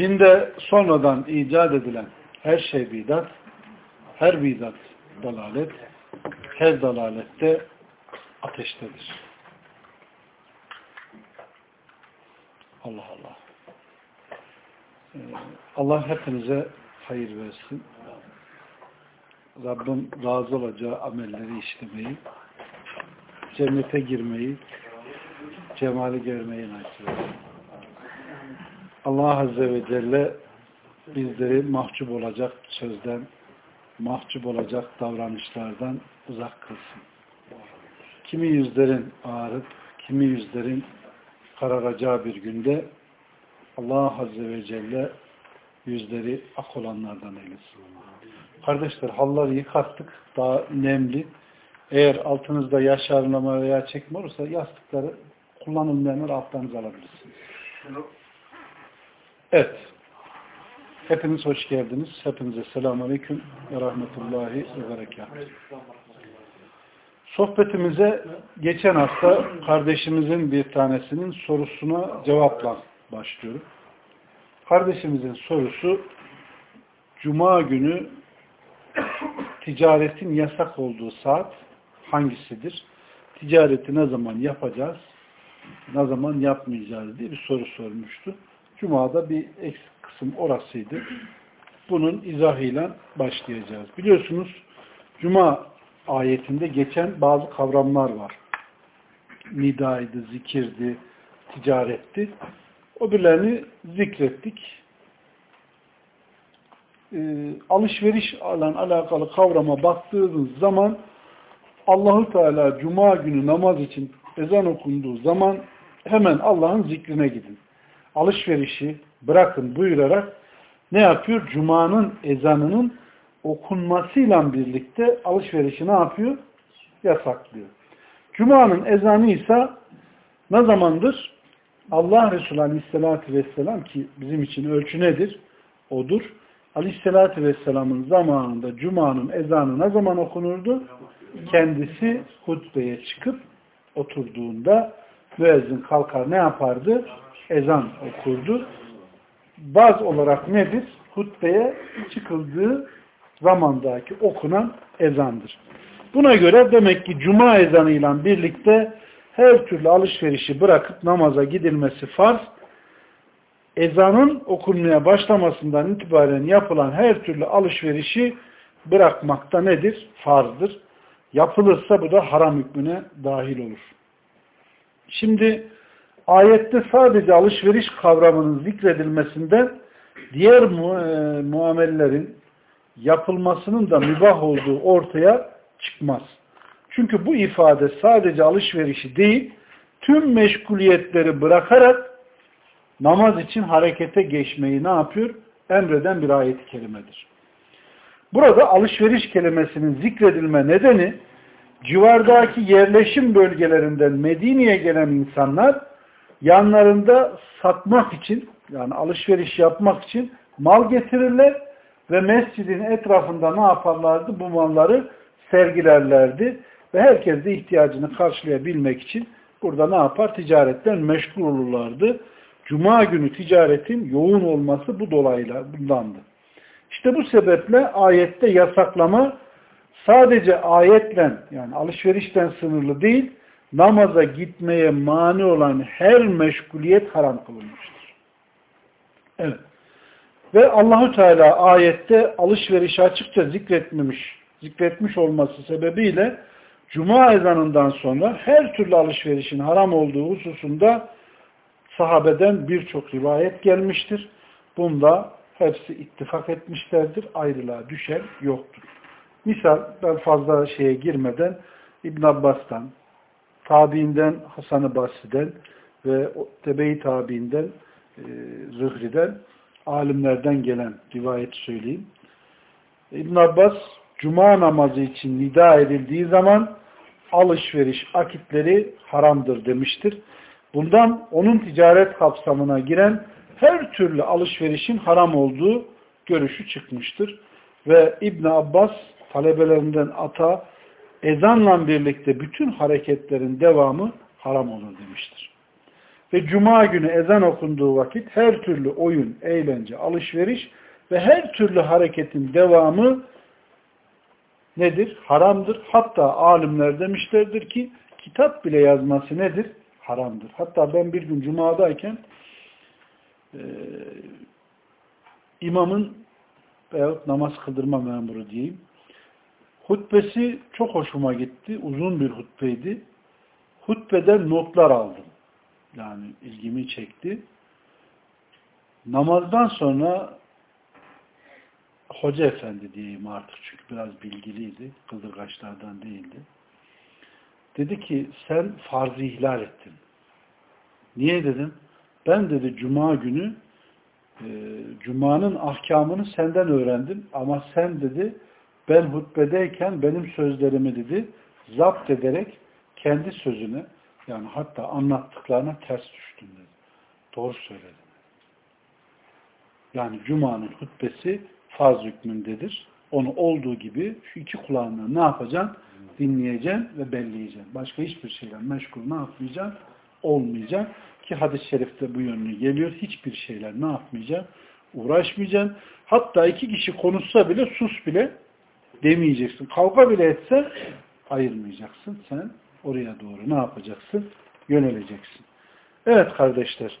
Dinde sonradan icat edilen her şey bidat, her bidat dalalet, her dalalette ateştedir. Allah Allah. Ee, Allah hepinize hayır versin. Rabbim razı olacağı amelleri işlemeyi, cennete girmeyi, cemali görmeyi nasip etsin. Allah Azze ve Celle bizleri mahcup olacak sözden, mahcup olacak davranışlardan uzak kılsın. Kimi yüzlerin ağrıp, kimi yüzlerin kararacağı bir günde Allah Azze ve Celle yüzleri ak olanlardan eylesin. Kardeşler halları yıkattık. Daha nemli. Eğer altınızda yaşarlama veya çekme olursa yastıkları kullanılmayanları altlarınıza alabilirsiniz. Evet. Hepiniz hoş geldiniz. Hepinize selamun aleyküm ve rahmetullahi ve berekatuhu. Sohbetimize geçen hafta kardeşimizin bir tanesinin sorusuna cevapla başlıyorum. Kardeşimizin sorusu Cuma günü ticaretin yasak olduğu saat hangisidir? Ticareti ne zaman yapacağız? Ne zaman yapmayacağız diye bir soru sormuştu. Cuma'da bir eksik kısım orasıydı. Bunun izahıyla başlayacağız. Biliyorsunuz Cuma ayetinde geçen bazı kavramlar var. Nidaydı, zikirdi, ticaretti. O birlerini zikrettik. Ee, alışveriş alan alakalı kavrama baktığınız zaman Allahu Teala Cuma günü namaz için ezan okunduğu zaman hemen Allah'ın zikrine gidin. Alışverişi bırakın buyurarak ne yapıyor? Cuma'nın ezanının okunmasıyla birlikte alışverişi ne yapıyor? Yasaklıyor. Cuma'nın ezanı ise ne zamandır? Allah Resulü Aleyhisselatü Vesselam ki bizim için ölçü nedir? Odur. Aleyhisselatü Vesselam'ın zamanında Cuma'nın ezanı ne zaman okunurdu? Kendisi hutbeye çıkıp oturduğunda müezzin kalkar ne yapardı? Ezan okurdu. Baz olarak nedir? Hutbeye çıkıldığı zamandaki okunan ezandır. Buna göre demek ki cuma ezanıyla birlikte her türlü alışverişi bırakıp namaza gidilmesi farz. Ezanın okunmaya başlamasından itibaren yapılan her türlü alışverişi bırakmakta nedir? Farzdır. Yapılırsa bu da haram hükmüne dahil olur. Şimdi ayette sadece alışveriş kavramının zikredilmesinden diğer mu e, muamellerin yapılmasının da mübah olduğu ortaya çıkmaz. Çünkü bu ifade sadece alışverişi değil, tüm meşguliyetleri bırakarak namaz için harekete geçmeyi ne yapıyor? Emreden bir ayet-i kerimedir. Burada alışveriş kelimesinin zikredilme nedeni civardaki yerleşim bölgelerinden Medine'ye gelen insanlar yanlarında satmak için yani alışveriş yapmak için mal getirirler ve mescidin etrafında ne yaparlardı? Bu malları sergilerlerdi ve herkes de ihtiyacını karşılayabilmek için burada ne yapar? Ticaretten meşgul olurlardı. Cuma günü ticaretin yoğun olması bu dolayla bundandı. İşte bu sebeple ayette yasaklama sadece ayetle yani alışverişten sınırlı değil, namaza gitmeye mani olan her meşguliyet haram kılınmıştır. Evet. Ve Allahu Teala ayette alışverişi açıkça zikretmemiş, zikretmiş olması sebebiyle Cuma ezanından sonra her türlü alışverişin haram olduğu hususunda sahabeden birçok rivayet gelmiştir. Bunda hepsi ittifak etmişlerdir. Ayrılığa düşen yoktur. Misal ben fazla şeye girmeden İbn Abbas'tan, tabiinden Hasan-ı Basri'den ve tebe-i tabiinden Zühri'den alimlerden gelen rivayet söyleyeyim. İbn Abbas cuma namazı için nida edildiği zaman alışveriş akitleri haramdır demiştir. Bundan onun ticaret kapsamına giren her türlü alışverişin haram olduğu görüşü çıkmıştır. Ve İbn Abbas talebelerinden ata ezanla birlikte bütün hareketlerin devamı haram olur demiştir. Ve cuma günü ezan okunduğu vakit her türlü oyun, eğlence, alışveriş ve her türlü hareketin devamı nedir? Haramdır. Hatta alimler demişlerdir ki kitap bile yazması nedir? Haramdır. Hatta ben bir gün cumadayken e, imamın veyahut namaz kıldırma memuru diyeyim hutbesi çok hoşuma gitti. Uzun bir hutbeydi. Hutbeden notlar aldım. Yani ilgimi çekti. Namazdan sonra Hoca Efendi diyeyim artık çünkü biraz bilgiliydi. Kıldırgaçlardan değildi. Dedi ki sen farzı ihlal ettin. Niye dedim? Ben dedi cuma günü e, cumanın ahkamını senden öğrendim ama sen dedi ben hutbedeyken benim sözlerimi dedi zapt ederek kendi sözüne yani hatta anlattıklarına ters düştün dedi. Doğru söyledin. Yani Cuma'nın hutbesi farz hükmündedir. Onu olduğu gibi şu iki kulağına ne yapacaksın? Dinleyeceksin ve belleyeceksin. Başka hiçbir şeyle meşgul ne yapmayacaksın? Olmayacaksın. Ki hadis-i şerifte bu yönlü geliyor. Hiçbir şeyler ne yapmayacaksın? Uğraşmayacaksın. Hatta iki kişi konuşsa bile sus bile demeyeceksin. Kavga bile etse ayırmayacaksın. Sen oraya doğru ne yapacaksın? Yöneleceksin. Evet kardeşler.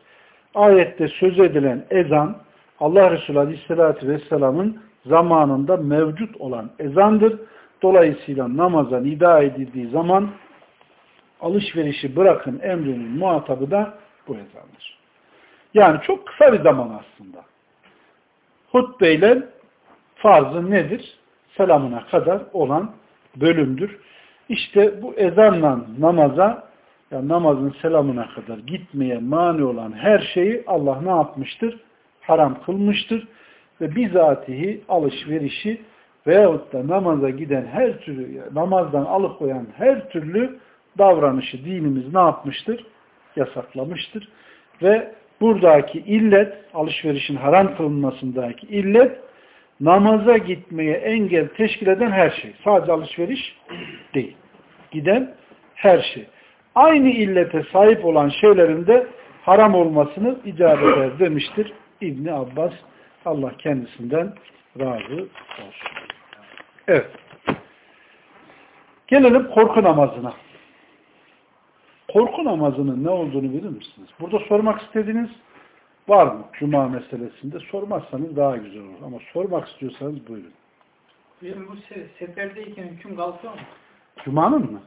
Ayette söz edilen ezan Allah Resulü Aleyhisselatü Vesselam'ın zamanında mevcut olan ezandır. Dolayısıyla namaza nida edildiği zaman alışverişi bırakın emrinin muhatabı da bu ezandır. Yani çok kısa bir zaman aslında. Hutbeyle farzı nedir? Selamına kadar olan bölümdür. İşte bu ezanla namaza yani namazın selamına kadar gitmeye mani olan her şeyi Allah ne yapmıştır? haram kılmıştır ve bizatihi alışverişi veyahut da namaza giden her türlü, namazdan alıkoyan her türlü davranışı dinimiz ne yapmıştır? Yasaklamıştır. Ve buradaki illet, alışverişin haram kılınmasındaki illet, namaza gitmeye engel teşkil eden her şey. Sadece alışveriş değil. Giden her şey. Aynı illete sahip olan şeylerin de haram olmasını icap eder demiştir İbni Abbas Allah kendisinden razı olsun. Evet. Gelelim korku namazına. Korku namazının ne olduğunu bilir misiniz? Burada sormak istediğiniz var mı? Cuma meselesinde. Sormazsanız daha güzel olur. Ama sormak istiyorsanız buyurun. Benim bu se seferdeyken hüküm kalkıyor mu? Cuma'nın mı?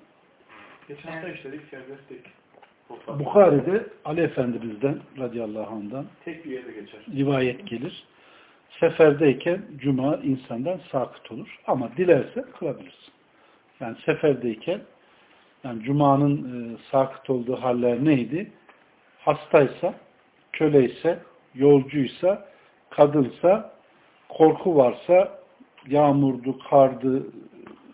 Geçen hafta işledik serbestlik. Bukhari'de Ali Efendimiz'den radıyallahu anh'dan tek bir yerde geçer. rivayet gelir. Seferdeyken cuma insandan sakıt olur. Ama dilerse kılabilirsin. Yani seferdeyken yani cumanın e, sakıt olduğu haller neydi? Hastaysa, köleyse, yolcuysa, kadınsa, korku varsa, yağmurdu, kardı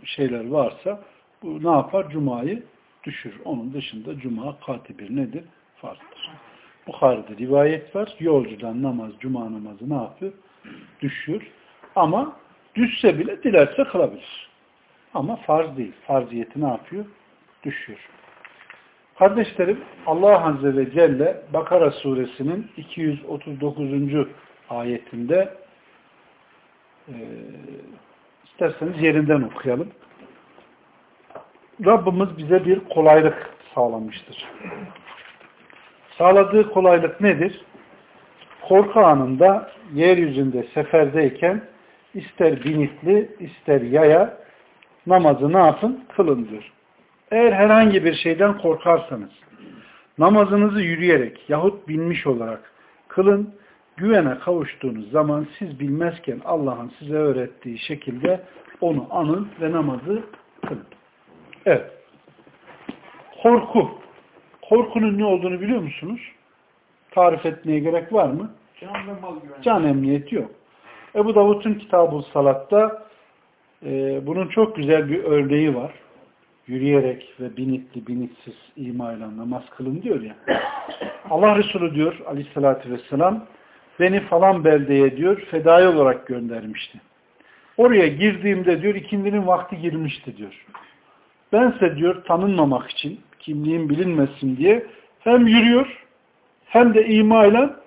şeyler varsa bu ne yapar? Cumayı düşür. Onun dışında cuma katibir nedir? Farzdır. Bukhari'de rivayet var. Yolcudan namaz, cuma namazı ne yapıyor? Düşür. Ama düşse bile dilerse kılabilir. Ama farz değil. Farziyeti ne yapıyor? Düşüyor. Kardeşlerim Allah Azze ve Celle Bakara suresinin 239. ayetinde e, isterseniz yerinden okuyalım. Rabbimiz bize bir kolaylık sağlamıştır. Sağladığı kolaylık nedir? Korku anında yeryüzünde seferdeyken ister binitli ister yaya namazı ne yapın? Kılın diyor. Eğer herhangi bir şeyden korkarsanız namazınızı yürüyerek yahut binmiş olarak kılın. Güvene kavuştuğunuz zaman siz bilmezken Allah'ın size öğrettiği şekilde onu anın ve namazı kılın. Evet. Korku. Korkunun ne olduğunu biliyor musunuz? Tarif etmeye gerek var mı? Can ve mal güvenliği. Can emniyeti yok. Ebu Davud'un kitabı Salat'ta e, bunun çok güzel bir örneği var. Yürüyerek ve binitli binitsiz imayla namaz kılın diyor ya. Allah Resulü diyor aleyhissalatü vesselam beni falan beldeye diyor fedai olarak göndermişti. Oraya girdiğimde diyor ikindinin vakti girmişti diyor. Bense diyor tanınmamak için kimliğim bilinmesin diye hem yürüyor hem de imayla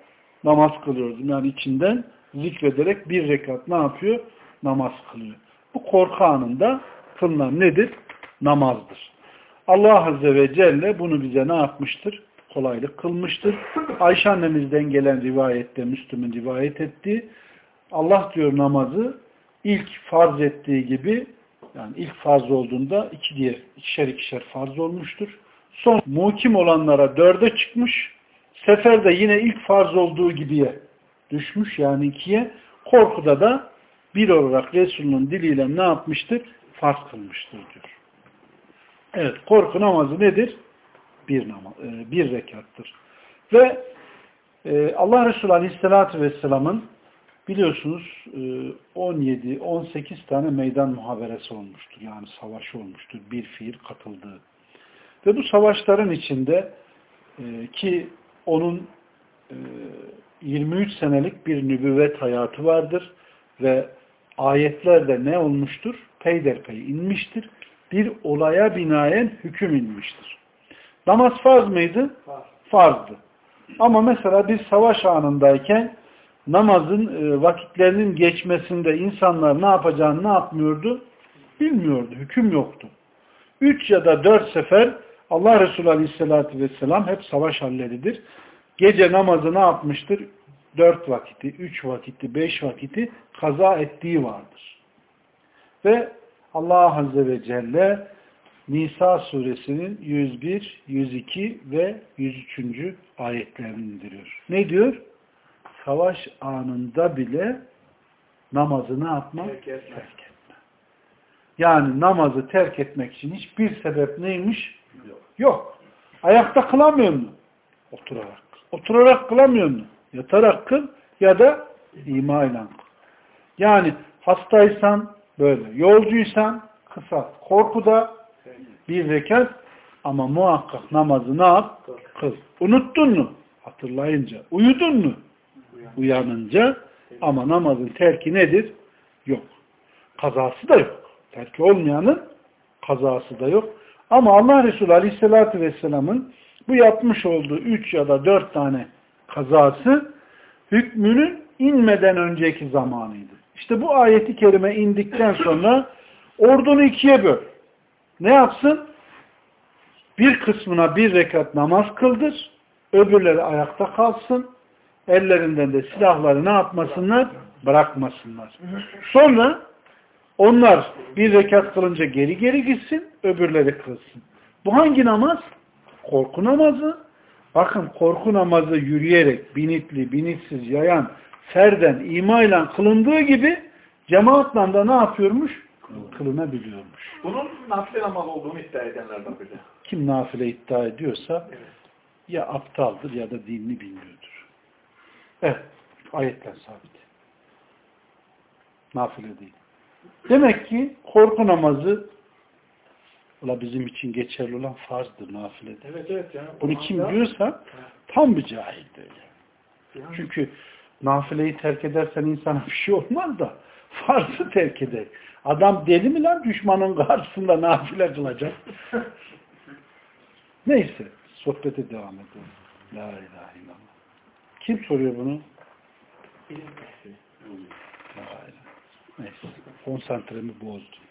namaz kılıyordum. Yani içinden zikrederek bir rekat ne yapıyor? Namaz kılıyor. Bu korku anında kılınan nedir? Namazdır. Allah Azze ve Celle bunu bize ne yapmıştır? Kolaylık kılmıştır. Ayşe annemizden gelen rivayette, Müslüm'ün rivayet ettiği, Allah diyor namazı ilk farz ettiği gibi, yani ilk farz olduğunda iki diğer, ikişer ikişer farz olmuştur. Son muhkim olanlara dörde çıkmış, seferde yine ilk farz olduğu gibiye düşmüş yani ikiye. Korkuda da bir olarak Resul'ün diliyle ne yapmıştır? Farz kılmıştır diyor. Evet, korku namazı nedir? Bir namaz, e, bir rekattır. Ve e, Allah Resulü Aleyhisselatü Vesselam'ın biliyorsunuz 17-18 tane meydan muhaberesi olmuştur. Yani savaşı olmuştur. Bir fiil katıldığı. Ve bu savaşların içinde e, ki onun 23 senelik bir nübüvvet hayatı vardır ve ayetlerde ne olmuştur? Peyderpey inmiştir. Bir olaya binaen hüküm inmiştir. Namaz farz mıydı? Farzdı. Ama mesela bir savaş anındayken namazın e, vakitlerinin geçmesinde insanlar ne yapacağını ne yapmıyordu? Bilmiyordu. Hüküm yoktu. Üç ya da dört sefer Allah Resulü Aleyhisselatü Vesselam hep savaş halleridir. Gece namazı ne yapmıştır? Dört vakiti, üç vakiti, beş vakiti kaza ettiği vardır. Ve Allah Azze ve Celle Nisa suresinin 101, 102 ve 103. ayetlerini indiriyor. Ne diyor? Savaş anında bile namazı ne yapmak? Terk etme. Terk etme. Yani namazı terk etmek için hiçbir sebep neymiş? Yok. Yok. Ayakta kılamıyor mu? Oturarak. Oturarak kılamıyor mu? Yatarak kıl ya da imayla kıl. Yani hastaysan böyle, yolcuysan kısa, korkuda bir rekat ama muhakkak namazı ne yap? Kıl. Unuttun mu? Hatırlayınca. Uyudun mu? Uyanınca ama namazın terki nedir? Yok. Kazası da yok. Terki olmayanın kazası da yok. Ama Allah Resulü Aleyhisselatü Vesselam'ın bu yapmış olduğu üç ya da dört tane kazası hükmünün inmeden önceki zamanıydı. İşte bu ayeti kerime indikten sonra ordunu ikiye böl. Ne yapsın? Bir kısmına bir rekat namaz kıldır. Öbürleri ayakta kalsın. Ellerinden de silahları ne yapmasınlar? Bırakmasınlar. Sonra onlar bir rekat kılınca geri geri gitsin. Öbürleri kılsın. Bu hangi namaz? Korku namazı. Bakın korku namazı yürüyerek, binitli, binitsiz, yayan, ferden, imayla kılındığı gibi cemaatle de ne yapıyormuş? Kılınabiliyormuş. Bunun nafile namaz olduğunu iddia edenler var bir de. Kim nafile iddia ediyorsa Evet. ya aptaldır ya da dinini bilmiyordur. Evet. Ayetler sabit. Nafile değil. Demek ki korku namazı Ula bizim için geçerli olan farzdır nafile değil. Evet evet. Yani Bunu kim diyorsa tam bir cahildir. Yani. Çünkü nafileyi terk edersen insana bir şey olmaz da farzı terk eder. Adam deli mi lan düşmanın karşısında nafile kılacak? Neyse sohbete devam edelim. La ilahe illallah. Kim soruyor bunu? La ilahe. Neyse. Konsantremi bozdum.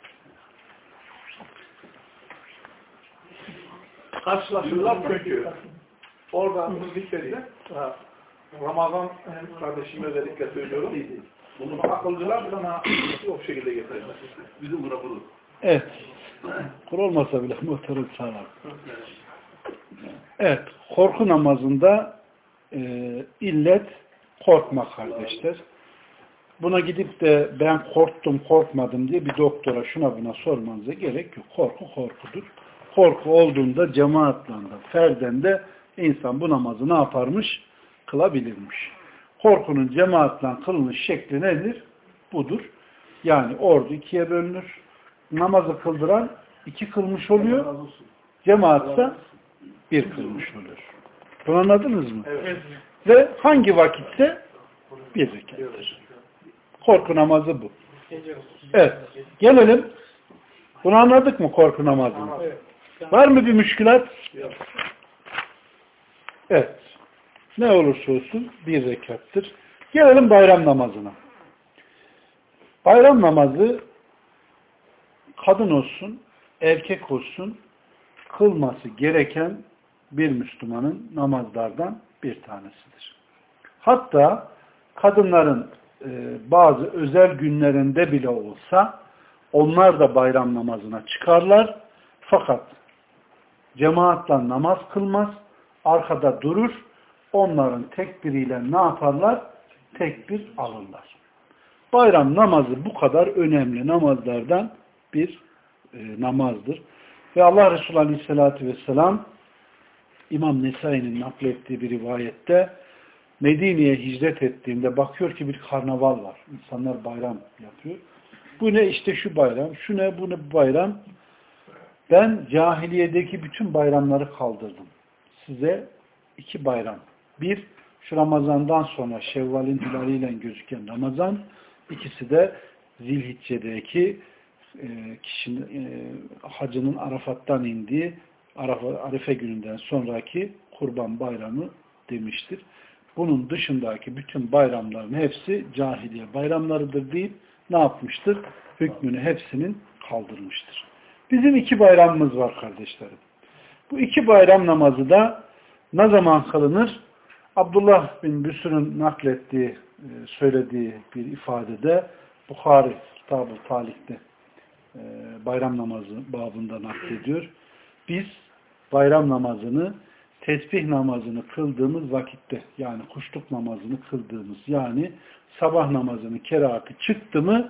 Karşılaşırlar çünkü. Orada bunu zikrediler. Ramazan hem kardeşime özellikle söylüyorum. Bunu akılcılar sana o şekilde getirirler. Bizim bura bulur. Evet. Kur olmasa bile motoru sağlar. Evet. Korku namazında e, illet korkma kardeşler. Buna gidip de ben korktum korkmadım diye bir doktora şuna buna sormanıza gerek yok. Korku korkudur. Korku olduğunda cemaatle de ferden de insan bu namazı ne yaparmış? Kılabilirmiş. Korkunun cemaatle kılınış şekli nedir? Budur. Yani ordu ikiye bölünür. Namazı kıldıran iki kılmış oluyor. Cemaatse bir kılmış oluyor. Bunu anladınız mı? Evet. Ve hangi vakitte? Bir rekattır. Korku namazı bu. Evet. Gelelim. Bunu anladık mı korku namazını? Evet. Var mı bir müşkülat? Yok. Evet. Ne olursa olsun bir rekattır. Gelelim bayram namazına. Bayram namazı kadın olsun, erkek olsun kılması gereken bir Müslümanın namazlardan bir tanesidir. Hatta kadınların e, bazı özel günlerinde bile olsa onlar da bayram namazına çıkarlar. Fakat cemaatle namaz kılmaz, arkada durur, onların tekbiriyle ne yaparlar? Tekbir alırlar. Bayram namazı bu kadar önemli namazlardan bir e, namazdır. Ve Allah Resulü Aleyhisselatü Vesselam İmam Nesai'nin naklettiği bir rivayette Medine'ye hicret ettiğinde bakıyor ki bir karnaval var. İnsanlar bayram yapıyor. Bu ne işte şu bayram, şu ne bu ne bu bayram. Ben cahiliyedeki bütün bayramları kaldırdım. Size iki bayram. Bir, şu Ramazan'dan sonra Şevval'in hilaliyle gözüken Ramazan. İkisi de Zilhicce'deki e, kişinin e, hacının Arafat'tan indiği Arafa, Arife gününden sonraki kurban bayramı demiştir. Bunun dışındaki bütün bayramların hepsi cahiliye bayramlarıdır deyip ne yapmıştır? Hükmünü hepsinin kaldırmıştır. Bizim iki bayramımız var kardeşlerim. Bu iki bayram namazı da ne zaman kılınır? Abdullah bin Büsür'ün naklettiği, e, söylediği bir ifadede Bukhari Kitab-ı Talik'te e, bayram namazı babında naklediyor. Biz bayram namazını tesbih namazını kıldığımız vakitte yani kuşluk namazını kıldığımız yani sabah namazını kerahatı çıktı mı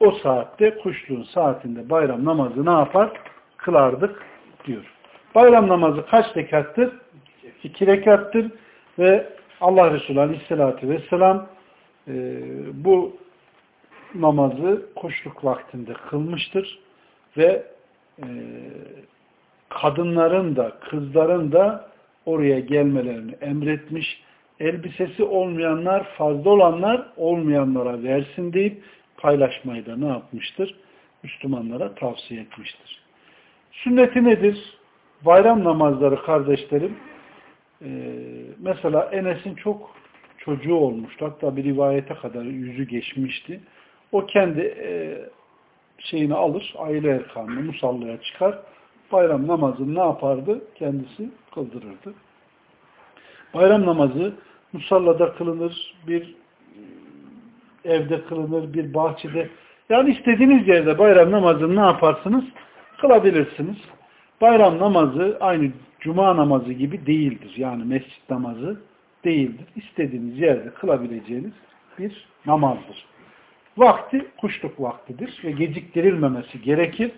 o saatte kuşluğun saatinde bayram namazı ne yapar? Kılardık diyor. Bayram namazı kaç rekattır? İki rekattır ve Allah Resulü Aleyhisselatü Vesselam e, bu namazı kuşluk vaktinde kılmıştır ve e, kadınların da kızların da oraya gelmelerini emretmiş. Elbisesi olmayanlar fazla olanlar olmayanlara versin deyip paylaşmayı da ne yapmıştır? Müslümanlara tavsiye etmiştir. Sünneti nedir? Bayram namazları kardeşlerim e, mesela Enes'in çok çocuğu olmuştu. Hatta bir rivayete kadar yüzü geçmişti. O kendi e, şeyini alır, aile erkanını musallaya çıkar. Bayram namazını ne yapardı? Kendisi kıldırırdı. Bayram namazı musallada kılınır, bir evde kılınır, bir bahçede. Yani istediğiniz yerde bayram namazını ne yaparsınız? Kılabilirsiniz. Bayram namazı aynı cuma namazı gibi değildir. Yani mescit namazı değildir. İstediğiniz yerde kılabileceğiniz bir namazdır. Vakti kuşluk vaktidir ve geciktirilmemesi gerekir.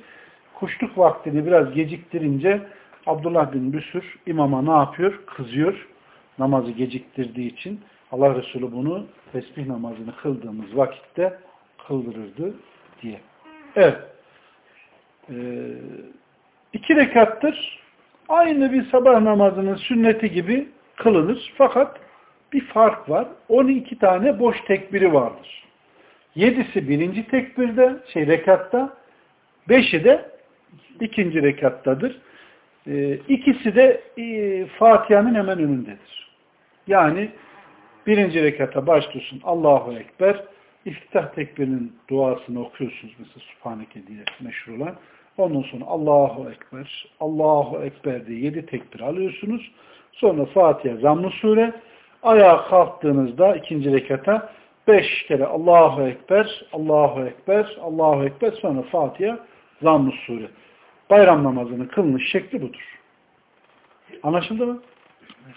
Kuşluk vaktini biraz geciktirince Abdullah bin Büsür imama ne yapıyor? Kızıyor. Namazı geciktirdiği için Allah Resulü bunu tesbih namazını kıldığımız vakitte kıldırırdı diye. Evet. Ee, iki rekattır. Aynı bir sabah namazının sünneti gibi kılınır. Fakat bir fark var. 12 tane boş tekbiri vardır. Yedisi birinci tekbirde, şey rekatta, beşi de ikinci rekattadır. Ee, ikisi de e, Fatiha'nın hemen önündedir. Yani birinci rekata başlıyorsun Allahu Ekber, iftitah tekbirinin duasını okuyorsunuz mesela Subhaneke diye meşhur olan. Ondan sonra Allahu Ekber, Allahu Ekber diye yedi tekbir alıyorsunuz. Sonra Fatiha zamm sure. Ayağa kalktığınızda ikinci rekata beş kere Allahu Ekber, Allahu Ekber, Allahu Ekber sonra Fatiha zamm sure. Bayram namazının kılınış şekli budur. Anlaşıldı mı?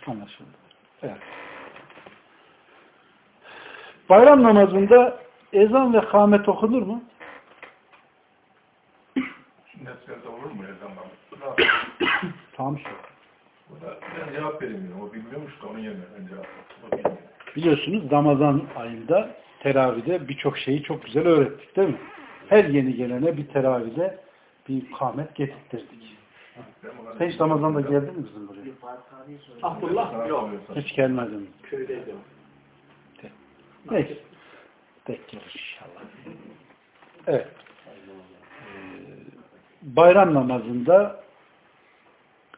Anlaşıldı. Evet. Bayram namazında ezan ve kâmet okunur mu? Sırada olur mu ezan namazı? Tam. Bu da ben cevap veremiyorum. O bilmiyormuş da onun yerine ben cevap bilmiyor. Biliyorsunuz Ramazan ayında teravide birçok şeyi çok güzel öğrettik değil mi? Her yeni gelene bir teravide bir kamet getirttirdik. Sen hiç Ramazan'da geldin mi bizim buraya? Abdullah yok. Hiç gelmedim. Köydeydim. Neyse. Tek gelir inşallah. Evet. Bayram namazında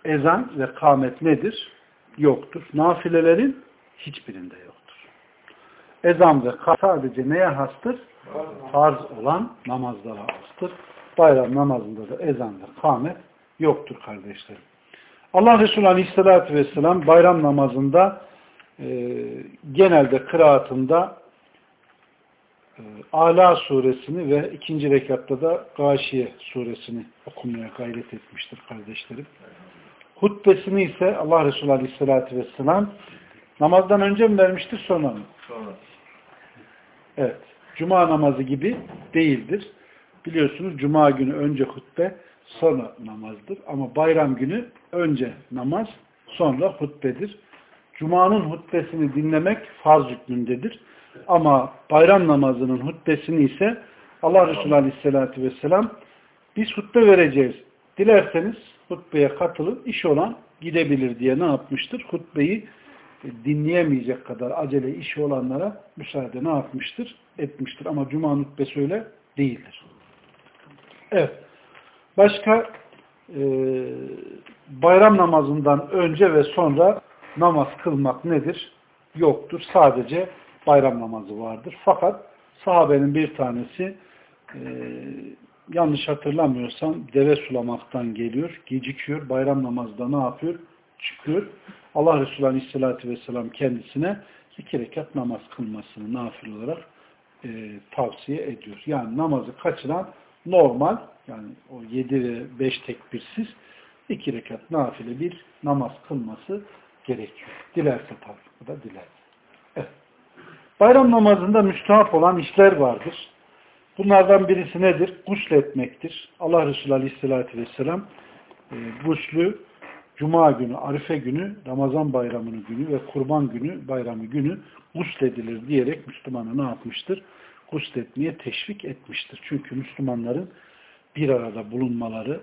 ezan ve kâmet nedir? Yoktur. Nafilelerin hiçbirinde yoktur. Ezan ve kâmet sadece neye hastır? Farz olan namazlara hastır. Bayram namazında da ezan ve kâmet yoktur kardeşlerim. Allah Resulü Aleyhisselatü Vesselam bayram namazında e, genelde kıraatında Ala suresini ve ikinci rekatta da Gâşiye suresini okumaya gayret etmiştir kardeşlerim. Hutbesini ise Allah Resulü Aleyhisselatü Vesselam namazdan önce mi vermiştir sonra mı? Sonra. Evet. Cuma namazı gibi değildir. Biliyorsunuz Cuma günü önce hutbe sonra namazdır. Ama bayram günü önce namaz sonra hutbedir. Cuma'nın hutbesini dinlemek farz hükmündedir. Ama bayram namazının hutbesini ise Allah Resulü Aleyhisselatü Vesselam biz hutbe vereceğiz. Dilerseniz hutbeye katılın. iş olan gidebilir diye ne yapmıştır? Hutbeyi dinleyemeyecek kadar acele işi olanlara müsaade ne yapmıştır? Etmiştir. Ama Cuma hutbesi öyle değildir. Evet. Başka e, bayram namazından önce ve sonra namaz kılmak nedir? Yoktur. Sadece bayram namazı vardır. Fakat sahabenin bir tanesi e, yanlış hatırlamıyorsam deve sulamaktan geliyor, gecikiyor. Bayram namazda ne yapıyor? Çıkıyor. Allah Resulü Aleyhisselatü Vesselam kendisine iki rekat namaz kılmasını nafil olarak e, tavsiye ediyor. Yani namazı kaçıran normal yani o yedi ve beş tekbirsiz iki rekat nafile bir namaz kılması gerekiyor. Dilerse tabi. Bu da dilerse. Evet. Bayram namazında müstahap olan işler vardır. Bunlardan birisi nedir? Gusletmektir. Allah Resulü Aleyhisselatü Vesselam e, guslü Cuma günü, Arife günü, Ramazan bayramını günü ve Kurban günü, bayramı günü gusledilir diyerek Müslümanı ne yapmıştır? Gusletmeye teşvik etmiştir. Çünkü Müslümanların bir arada bulunmaları,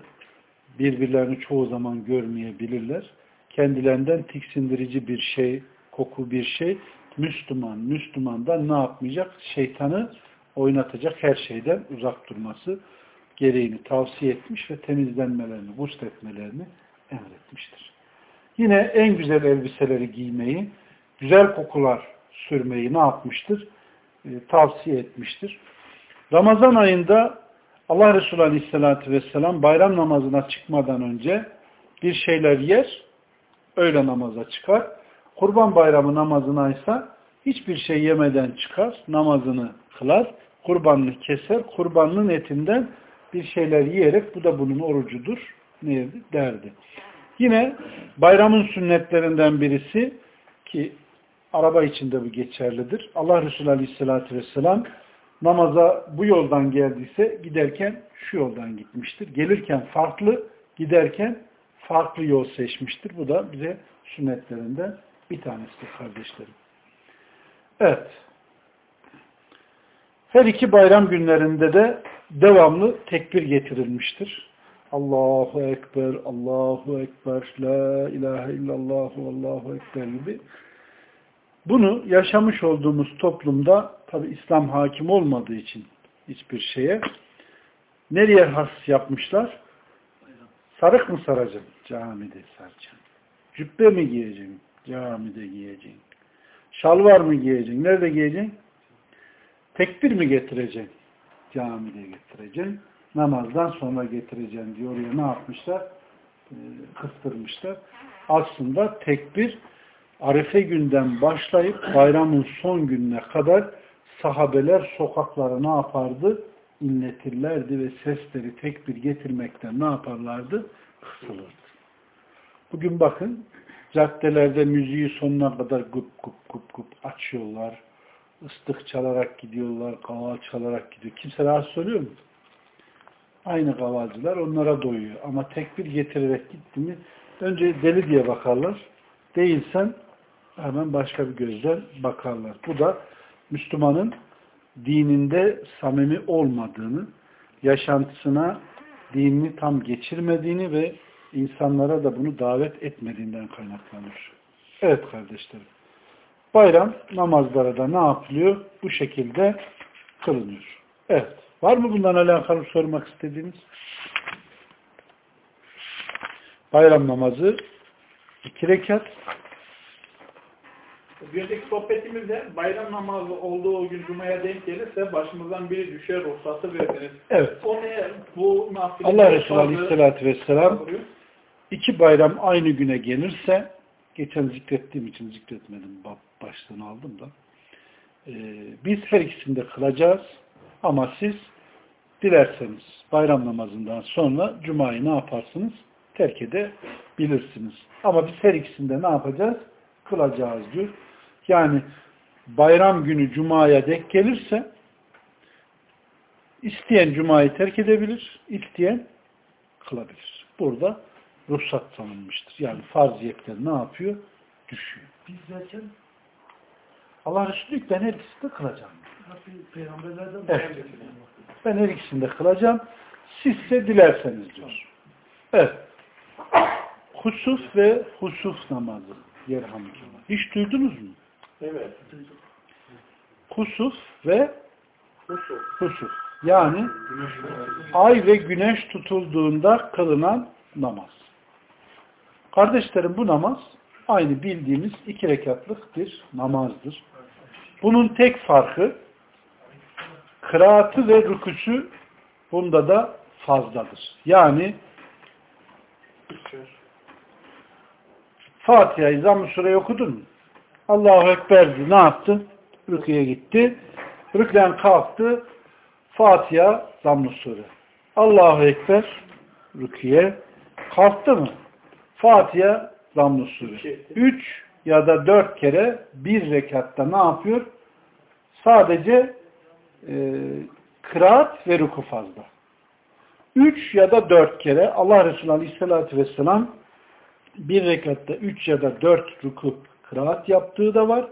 birbirlerini çoğu zaman görmeyebilirler. Kendilerinden tiksindirici bir şey, koku bir şey, Müslüman, Müslümandan ne yapmayacak? Şeytanı oynatacak her şeyden uzak durması gereğini tavsiye etmiş ve temizlenmelerini, gusletmelerini emretmiştir. Yine en güzel elbiseleri giymeyi, güzel kokular sürmeyi ne yapmıştır? E, tavsiye etmiştir. Ramazan ayında Allah Resulü Aleyhisselatü Vesselam bayram namazına çıkmadan önce bir şeyler yer, öyle namaza çıkar. Kurban bayramı namazına ise hiçbir şey yemeden çıkar, namazını kılar, kurbanını keser, kurbanının etinden bir şeyler yiyerek bu da bunun orucudur ne derdi. Yine bayramın sünnetlerinden birisi ki araba içinde bu geçerlidir. Allah Resulü Aleyhisselatü Vesselam namaza bu yoldan geldiyse giderken şu yoldan gitmiştir. Gelirken farklı, giderken farklı yol seçmiştir. Bu da bize sünnetlerinden bir tanesidir kardeşlerim. Evet. Her iki bayram günlerinde de devamlı tekbir getirilmiştir. Allahu Ekber, Allahu Ekber, La ilahe illallah, Allahu Ekber gibi. Bunu yaşamış olduğumuz toplumda tabi İslam hakim olmadığı için hiçbir şeye nereye has yapmışlar? Sarık mı saracağım? Camide saracağım. Cübbe mi giyeceğim? Camide giyeceğim. Şalvar mı giyeceksin? Nerede giyeceksin? Tekbir mi getireceksin? Camide getireceksin. Namazdan sonra getireceğim diyor. Oraya ne yapmışlar? Ee, kıstırmışlar. Aslında tekbir Arife günden başlayıp bayramın son gününe kadar sahabeler sokaklara ne yapardı? İnletirlerdi ve sesleri tekbir getirmekten ne yaparlardı? Kısılırdı. Bugün bakın caddelerde müziği sonuna kadar gup gup gup gup açıyorlar. Islık çalarak gidiyorlar, kaval çalarak gidiyor. Kimse rahatsız oluyor mu? Aynı kavalcılar onlara doyuyor. Ama tekbir getirerek gitti mi önce deli diye bakarlar. değilsen hemen başka bir gözden bakarlar. Bu da Müslümanın dininde samimi olmadığını, yaşantısına dinini tam geçirmediğini ve insanlara da bunu davet etmediğinden kaynaklanır. Evet kardeşlerim. Bayram namazları da ne yapılıyor? Bu şekilde kılınıyor. Evet. Var mı bundan alakalı sormak istediğiniz? Bayram namazı iki rekat. Bir önceki sohbetimizde bayram namazı olduğu gün Cuma'ya denk gelirse başımızdan biri düşer ruhsatı verdiniz. Evet. O ne? Bu Allah Resulü Aleyhisselatü Vesselam iki bayram aynı güne gelirse geçen zikrettiğim için zikretmedim. Başlığını aldım da. Ee, biz her ikisini de kılacağız. Ama siz dilerseniz bayram namazından sonra Cuma'yı ne yaparsınız? Terk edebilirsiniz. Ama biz her ikisinde ne yapacağız? Kılacağız diyor. Yani bayram günü Cuma'ya denk gelirse isteyen Cuma'yı terk edebilir, isteyen kılabilir. Burada ruhsat tanınmıştır. Yani farziyetler ne yapıyor? Düşüyor. Biz zaten Allah Resulü ki, ben her ikisini de kılacağım. Evet. Ben her ikisini de kılacağım. Sizse dilerseniz diyor. Evet. Husuf ve husuf namazı. Yerhamdülillah. Hiç duydunuz mu? Evet. Husuf ve Husus. husuf. Yani ay ve güneş tutulduğunda kılınan namaz. Kardeşlerim bu namaz aynı bildiğimiz iki rekatlık bir namazdır. Bunun tek farkı kıraatı ve rüküsü bunda da fazladır. Yani Fatiha'yı zamm-ı sureyi okudun mu? Allahu Ekber'di. Ne yaptı? Rüküye gitti. Rüklen kalktı. Fatiha zamm-ı sure. Allahu Ekber rüküye kalktı mı? Fatiha zamm-ı sure. Üç ya da dört kere bir rekatta ne yapıyor? Sadece e, kıraat ve ruku fazla. Üç ya da dört kere Allah Resulü Aleyhisselatü Vesselam bir rekatta üç ya da dört ruku kıraat yaptığı da var.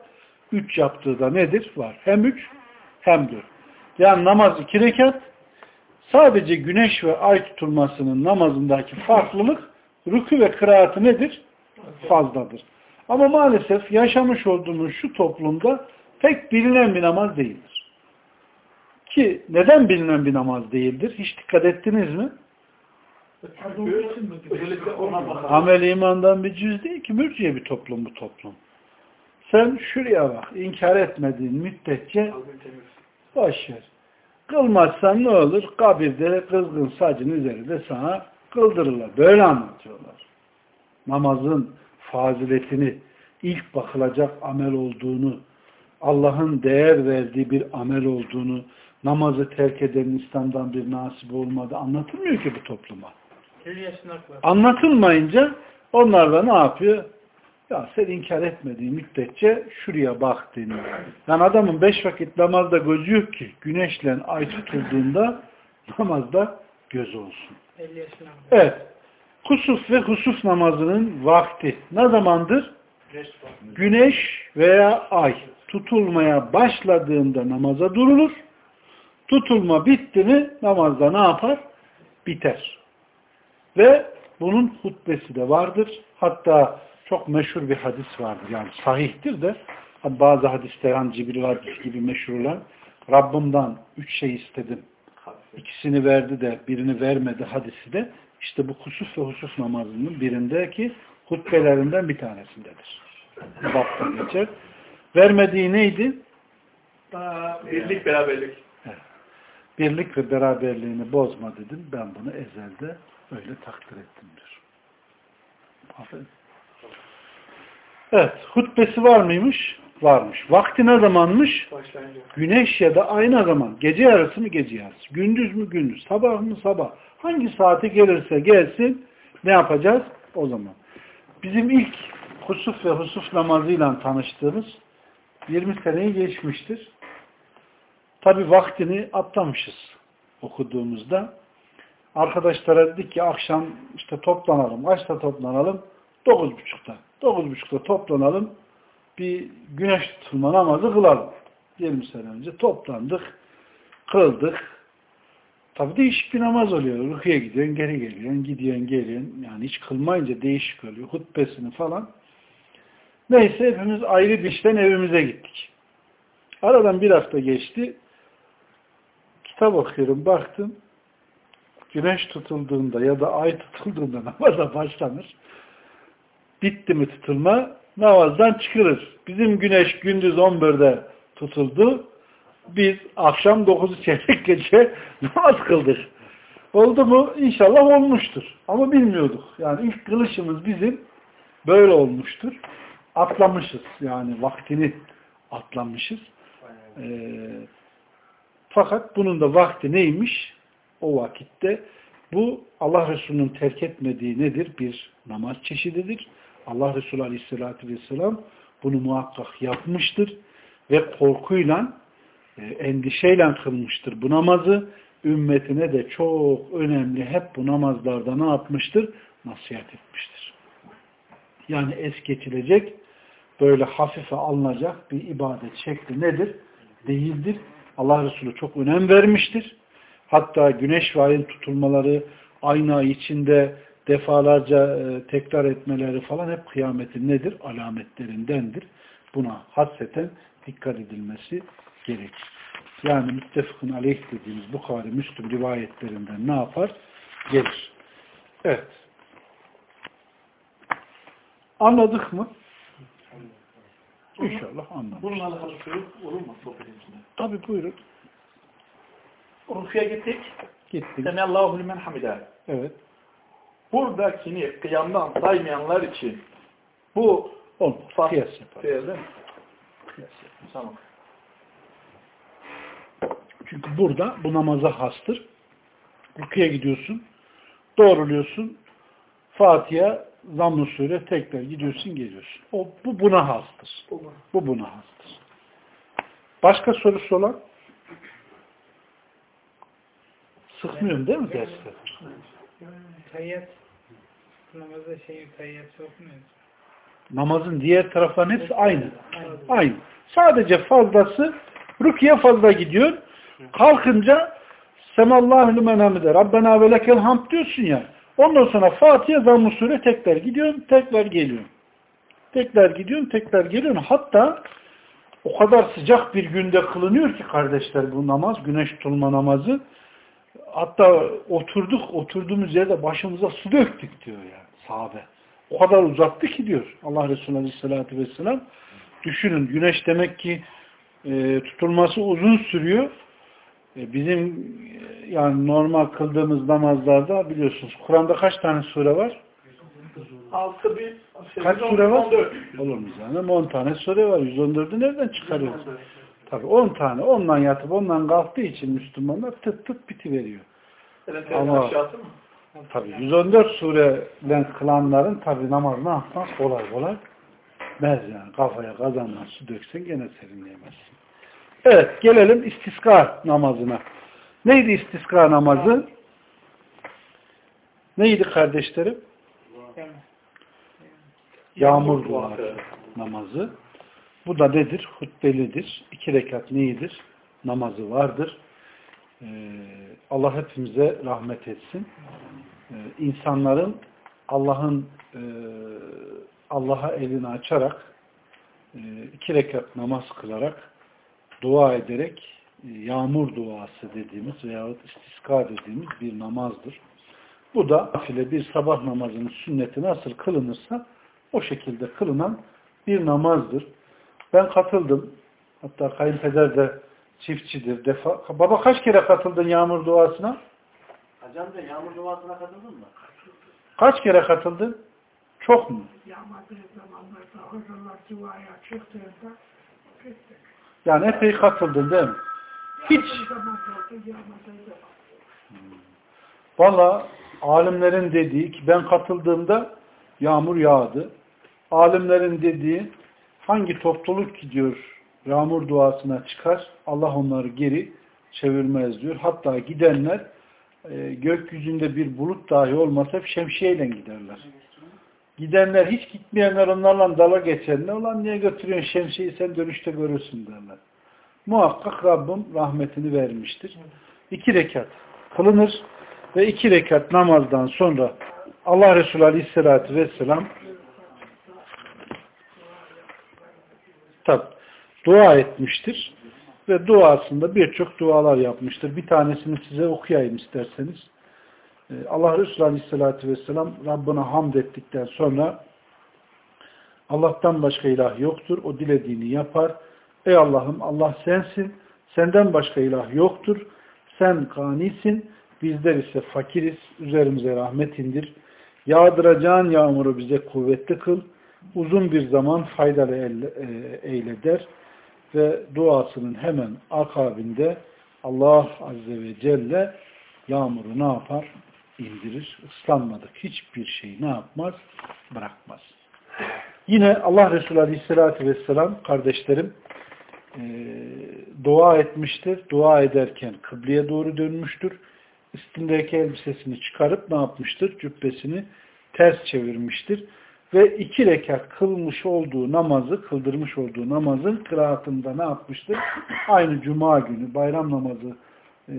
Üç yaptığı da nedir? Var. Hem üç hem dört. Yani namaz iki rekat. Sadece güneş ve ay tutulmasının namazındaki farklılık ruku ve kıraatı nedir? Fazladır. Ama maalesef yaşamış olduğumuz şu toplumda pek bilinen bir namaz değildir. Ki neden bilinen bir namaz değildir? Hiç dikkat ettiniz mi? Amel imandan bir cüz değil ki mürciye bir toplum bu toplum. Sen şuraya bak. inkar etmediğin müddetçe boş ver. Kılmazsan ne olur? Kabirde kızgın sacın üzerinde sana kıldırırlar. Böyle anlatıyorlar. Namazın faziletini, ilk bakılacak amel olduğunu, Allah'ın değer verdiği bir amel olduğunu, namazı terk edenin İslam'dan bir nasip olmadığı anlatılmıyor ki bu topluma. 50 yaşında var. Anlatılmayınca onlar da ne yapıyor? Ya sen inkar etmediğin müddetçe şuraya bak deniyor. Yani adamın beş vakit namazda gözü yok ki güneşle ay tutulduğunda namazda göz olsun. 50 yaşında var. Evet. Kusuf ve husuf namazının vakti ne zamandır? Güneş veya ay tutulmaya başladığında namaza durulur. Tutulma bitti mi namazda ne yapar? Biter. Ve bunun hutbesi de vardır. Hatta çok meşhur bir hadis vardır. Yani sahihtir de bazı hadisler hani Cibril hadisi gibi meşhur olan Rabbimden üç şey istedim. İkisini verdi de birini vermedi hadisi de işte bu kusuf ve husuf namazının birindeki hutbelerinden bir tanesindedir. Bu bapta geçer. Vermediği neydi? Birlik beraberlik. Birlik ve beraberliğini bozma dedim. Ben bunu ezelde öyle takdir ettim diyor. Aferin. Evet. Hutbesi var mıymış? Varmış. Vakti ne zamanmış? Başlayınca. Güneş ya da ay ne zaman? Gece yarısı mı gece yarısı? Gündüz mü gündüz? Sabah mı sabah? Hangi saate gelirse gelsin ne yapacağız? O zaman. Bizim ilk husuf ve husuf namazıyla tanıştığımız 20 seneyi geçmiştir. Tabi vaktini atlamışız okuduğumuzda. Arkadaşlara dedik ki akşam işte toplanalım. Kaçta toplanalım? 9.30'da. 9.30'da toplanalım. Bir güneş tutulma namazı kılalım. 20 sene önce toplandık. Kıldık. Tabi değişik bir namaz oluyor. Rukiye gidiyorsun, geri geliyorsun, gidiyorsun, geliyorsun. Yani hiç kılmayınca değişik oluyor. Hutbesini falan. Neyse hepimiz ayrı dişten evimize gittik. Aradan bir hafta geçti. Kitap okuyorum, baktım. Güneş tutulduğunda ya da ay tutulduğunda namaza başlanır. Bitti mi tutulma? Namazdan çıkılır. Bizim güneş gündüz 11'de tutuldu. Biz akşam 9'u çeyrek geçe namaz kıldık. Oldu mu? İnşallah olmuştur. Ama bilmiyorduk. Yani ilk kılışımız bizim böyle olmuştur. Atlamışız. Yani vaktini atlamışız. Ee, fakat bunun da vakti neymiş? O vakitte bu Allah Resulü'nün terk etmediği nedir? Bir namaz çeşididir. Allah Resulü Aleyhisselatü Vesselam bunu muhakkak yapmıştır ve korkuyla e, endişeyle kılmıştır bu namazı. Ümmetine de çok önemli hep bu namazlarda ne yapmıştır? Nasihat etmiştir. Yani es geçilecek böyle hafife alınacak bir ibadet şekli nedir? Değildir. Allah Resulü çok önem vermiştir. Hatta güneş ve ayın tutulmaları aynı ay içinde defalarca e, tekrar etmeleri falan hep kıyametin nedir? Alametlerindendir. Buna hasreten dikkat edilmesi gerekir. Yani müttefıkın aleyh dediğimiz Bukhari, Müslüm rivayetlerinden ne yapar? Gelir. Evet. Anladık mı? İnşallah anladık. Bununla alakalı soru olur mu? Tabi buyurun. Rukiye gittik. Gittik. Semallahu limen hamide. Evet. Buradakini kıyamdan saymayanlar için bu. Fa- Kıyas yapar. değil mi? Kıyas yapar. Tamam. Çünkü burada bu namaza hastır. Rukiye gidiyorsun. Doğruluyorsun. Fatiha, zamm-ı sure tekrar gidiyorsun geliyorsun. O, bu buna hastır. Bu buna hastır. Başka sorusu olan? Sıkmıyorum değil mi derste? Tayyat. Namazda şey tayyat sokmuyoruz. Namazın diğer tarafların hepsi aynı. Aynı. Sadece fazlası rukiye fazla gidiyor. Kalkınca Semallahu lümen hamide Rabbena ve lekel hamd diyorsun ya. Ondan sonra Fatiha zamm sure tekrar gidiyorsun, tekrar geliyorsun. Tekrar gidiyorsun, tekrar geliyorsun. Hatta o kadar sıcak bir günde kılınıyor ki kardeşler bu namaz, güneş tutulma namazı. Hatta oturduk, oturduğumuz yerde başımıza su döktük diyor yani sahabe. O kadar uzattı ki diyor Allah Resulü Aleyhisselatü Vesselam. Düşünün güneş demek ki e, tutulması uzun sürüyor. E, bizim e, yani normal kıldığımız namazlarda biliyorsunuz Kur'an'da kaç tane sure var? Altı bir şey, Kaç 114. sure var? Olur mu canım? 10 tane sure var. 114'ü nereden çıkarıyoruz? Tabii 10 tane. Ondan yatıp ondan kalktığı için Müslümanlar tık tık bitiveriyor. Elin Ama- aşağısı mı? Tabii 114 sureyle kılanların tabii namazını yapmak kolay kolay mez yani. Kafaya kazandan su döksen gene serinleyemezsin. Evet gelelim istiska namazına. Neydi istiska namazı? Neydi kardeşlerim? Yağmur duası namazı. Bu da nedir? Hutbelidir. İki rekat neyidir? Namazı vardır. Ee, Allah hepimize rahmet etsin. Ee, insanların Allah'ın e, Allah'a elini açarak e, iki rekat namaz kılarak dua ederek e, yağmur duası dediğimiz veyahut istiska dediğimiz bir namazdır. Bu da nafile bir sabah namazının sünneti nasıl kılınırsa o şekilde kılınan bir namazdır. Ben katıldım. Hatta kayınpeder de çiftçidir. Defa, baba kaç kere katıldın yağmur duasına? Hocam da yağmur duasına katıldın mı? Kaç kere katıldın? Çok mu? Yağmadığı zamanlarda hocalar duaya çıktığında gittik. Yani epey katıldın değil mi? Hiç. Valla alimlerin dediği ki ben katıldığımda yağmur yağdı. Alimlerin dediği hangi topluluk gidiyor yağmur duasına çıkar Allah onları geri çevirmez diyor. Hatta gidenler e, gökyüzünde bir bulut dahi olmasa hep şemsiyeyle giderler. Gidenler, hiç gitmeyenler onlarla dala geçenler. Ulan niye götürüyorsun şemsiyeyi sen dönüşte görürsün derler. Muhakkak Rabbim rahmetini vermiştir. İki rekat kılınır ve iki rekat namazdan sonra Allah Resulü Aleyhisselatü Vesselam tabi dua etmiştir ve duasında birçok dualar yapmıştır. Bir tanesini size okuyayım isterseniz. Ee, Allah Resulü Aleyhisselatü Vesselam Rabbine hamd ettikten sonra Allah'tan başka ilah yoktur. O dilediğini yapar. Ey Allah'ım Allah sensin. Senden başka ilah yoktur. Sen ganisin. Bizler ise fakiriz. Üzerimize rahmet indir. Yağdıracağın yağmuru bize kuvvetli kıl. Uzun bir zaman faydalı e, eyle der. Ve duasının hemen akabinde Allah Azze ve Celle yağmuru ne yapar? indirir. Islanmadık hiçbir şey ne yapmaz? Bırakmaz. Yine Allah Resulü Aleyhisselatü Vesselam kardeşlerim e, dua etmiştir. Dua ederken kıbleye doğru dönmüştür. Üstündeki elbisesini çıkarıp ne yapmıştır? Cübbesini ters çevirmiştir. Ve iki rekat kılmış olduğu namazı, kıldırmış olduğu namazın kıraatında ne yapmıştır? Aynı cuma günü bayram namazı e,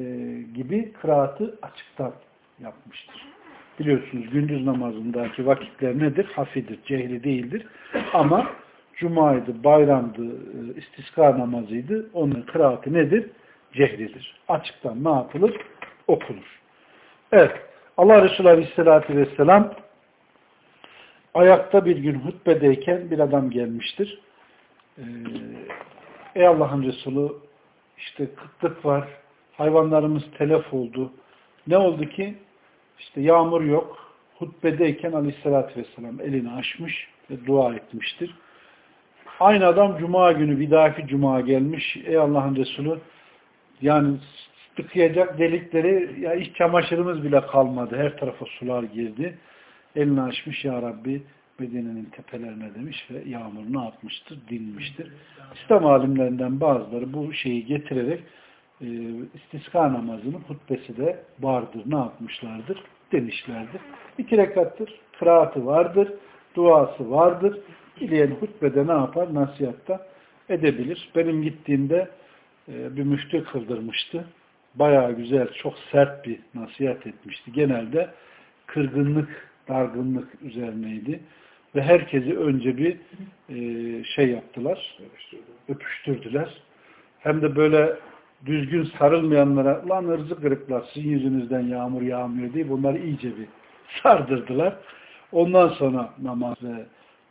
gibi kıraatı açıktan yapmıştır. Biliyorsunuz gündüz namazındaki vakitler nedir? Hafidir, cehri değildir. Ama cumaydı, bayramdı, e, istiska namazıydı. Onun kıraati nedir? Cehridir. Açıktan ne yapılır? Okunur. Evet. Allah Resulü Aleyhisselatü Vesselam ayakta bir gün hutbedeyken bir adam gelmiştir. Ee, Ey Allah'ın Resulü işte kıtlık var, hayvanlarımız telef oldu. Ne oldu ki? İşte yağmur yok. Hutbedeyken aleyhissalatü vesselam elini açmış ve dua etmiştir. Aynı adam cuma günü bir dahaki cuma gelmiş. Ey Allah'ın Resulü yani tıkayacak delikleri ya iç çamaşırımız bile kalmadı. Her tarafa sular girdi. Elini açmış ya Rabbi Medine'nin tepelerine demiş ve yağmur ne yapmıştır? Dinmiştir. İslam alimlerinden bazıları bu şeyi getirerek e, istiska namazının hutbesi de vardır. Ne yapmışlardır? Demişlerdir. İki rekattır. Kıraatı vardır. Duası vardır. Dileyen hutbede ne yapar? Nasihatta edebilir. Benim gittiğimde e, bir müftü kıldırmıştı. Bayağı güzel, çok sert bir nasihat etmişti. Genelde kırgınlık, dargınlık üzerineydi. Ve herkesi önce bir e, şey yaptılar, öpüştürdüler. Hem de böyle düzgün sarılmayanlara lan ırzı kırıklar sizin yüzünüzden yağmur yağmıyor diye bunları iyice bir sardırdılar. Ondan sonra namaz ve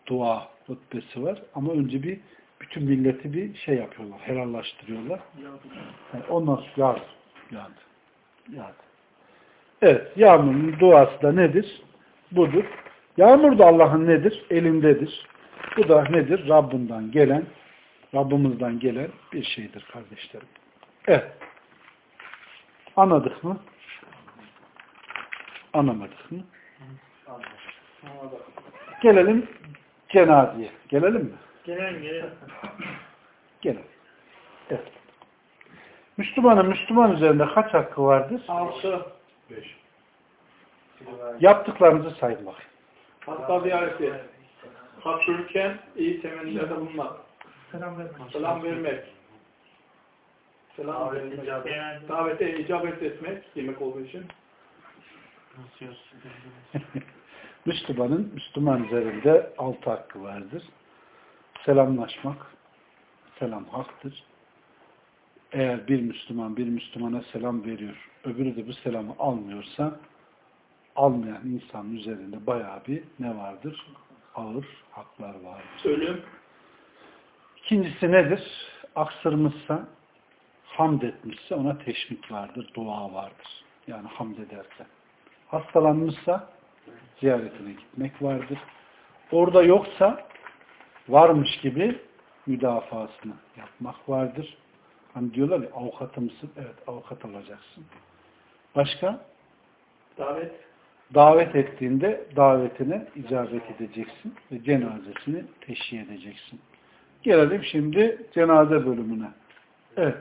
dua hutbesi var. Ama önce bir bütün milleti bir şey yapıyorlar. Helallaştırıyorlar. Yani ondan sonra yağdı. Yağdı. Yağdı. Evet. Yağmurun duası da nedir? Budur. Yağmur da Allah'ın nedir? Elindedir. Bu da nedir? Rabbinden gelen, Rabbimizden gelen bir şeydir kardeşlerim. Evet. Anladık mı? Anlamadık mı? Gelelim cenazeye. Gelelim mi? Gelelim gelelim. Gelelim. Evet. Müslümanın Müslüman üzerinde kaç hakkı vardır? Altı. Beş. Yaptıklarınızı bakayım. Hatta ziyareti. Hapşırırken iyi temennilerde bulunmak. Selam vermek. Selam vermek. Selam vermek. Davete icabet etmek yemek olduğu için. Müslümanın Müslüman üzerinde altı hakkı vardır. Selamlaşmak, selam haktır. Eğer bir Müslüman bir Müslümana selam veriyor, öbürü de bu selamı almıyorsa, almayan insanın üzerinde bayağı bir ne vardır? Ağır haklar vardır. Söylüyorum. İkincisi nedir? Aksırmışsa, hamd etmişse ona teşvik vardır, dua vardır. Yani hamd ederken. Hastalanmışsa ziyaretine gitmek vardır. Orada yoksa varmış gibi müdafasını yapmak vardır. Hani diyorlar ya avukatı mısın? Evet avukat olacaksın. Başka? Davet. Davet ettiğinde davetine icabet edeceksin ve cenazesini teşhir edeceksin. Gelelim şimdi cenaze bölümüne. Evet.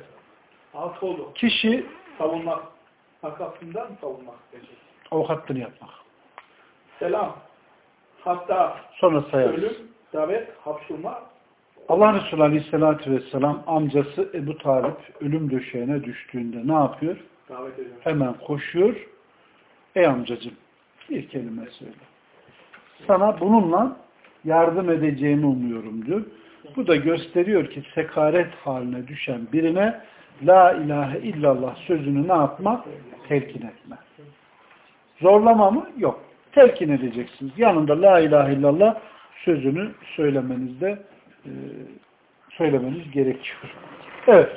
Altı oldu. Kişi Savunmak. Arkasından savunmak. avukatlığını yapmak. Selam. Hatta Sonra sayarız. ölüm, davet, hapşurma Allah Resulü Aleyhisselatü Vesselam amcası Ebu Talip ölüm döşeğine düştüğünde ne yapıyor? davet ediyor. Hemen koşuyor. Ey amcacığım bir kelime söyle. Sana bununla yardım edeceğimi umuyorum diyor. Bu da gösteriyor ki sekaret haline düşen birine La ilahe illallah sözünü ne yapma? Telkin etme. Zorlama mı? Yok. Telkin edeceksiniz. Yanında La ilahe illallah sözünü söylemenizde e, söylemeniz gerekiyor. Evet.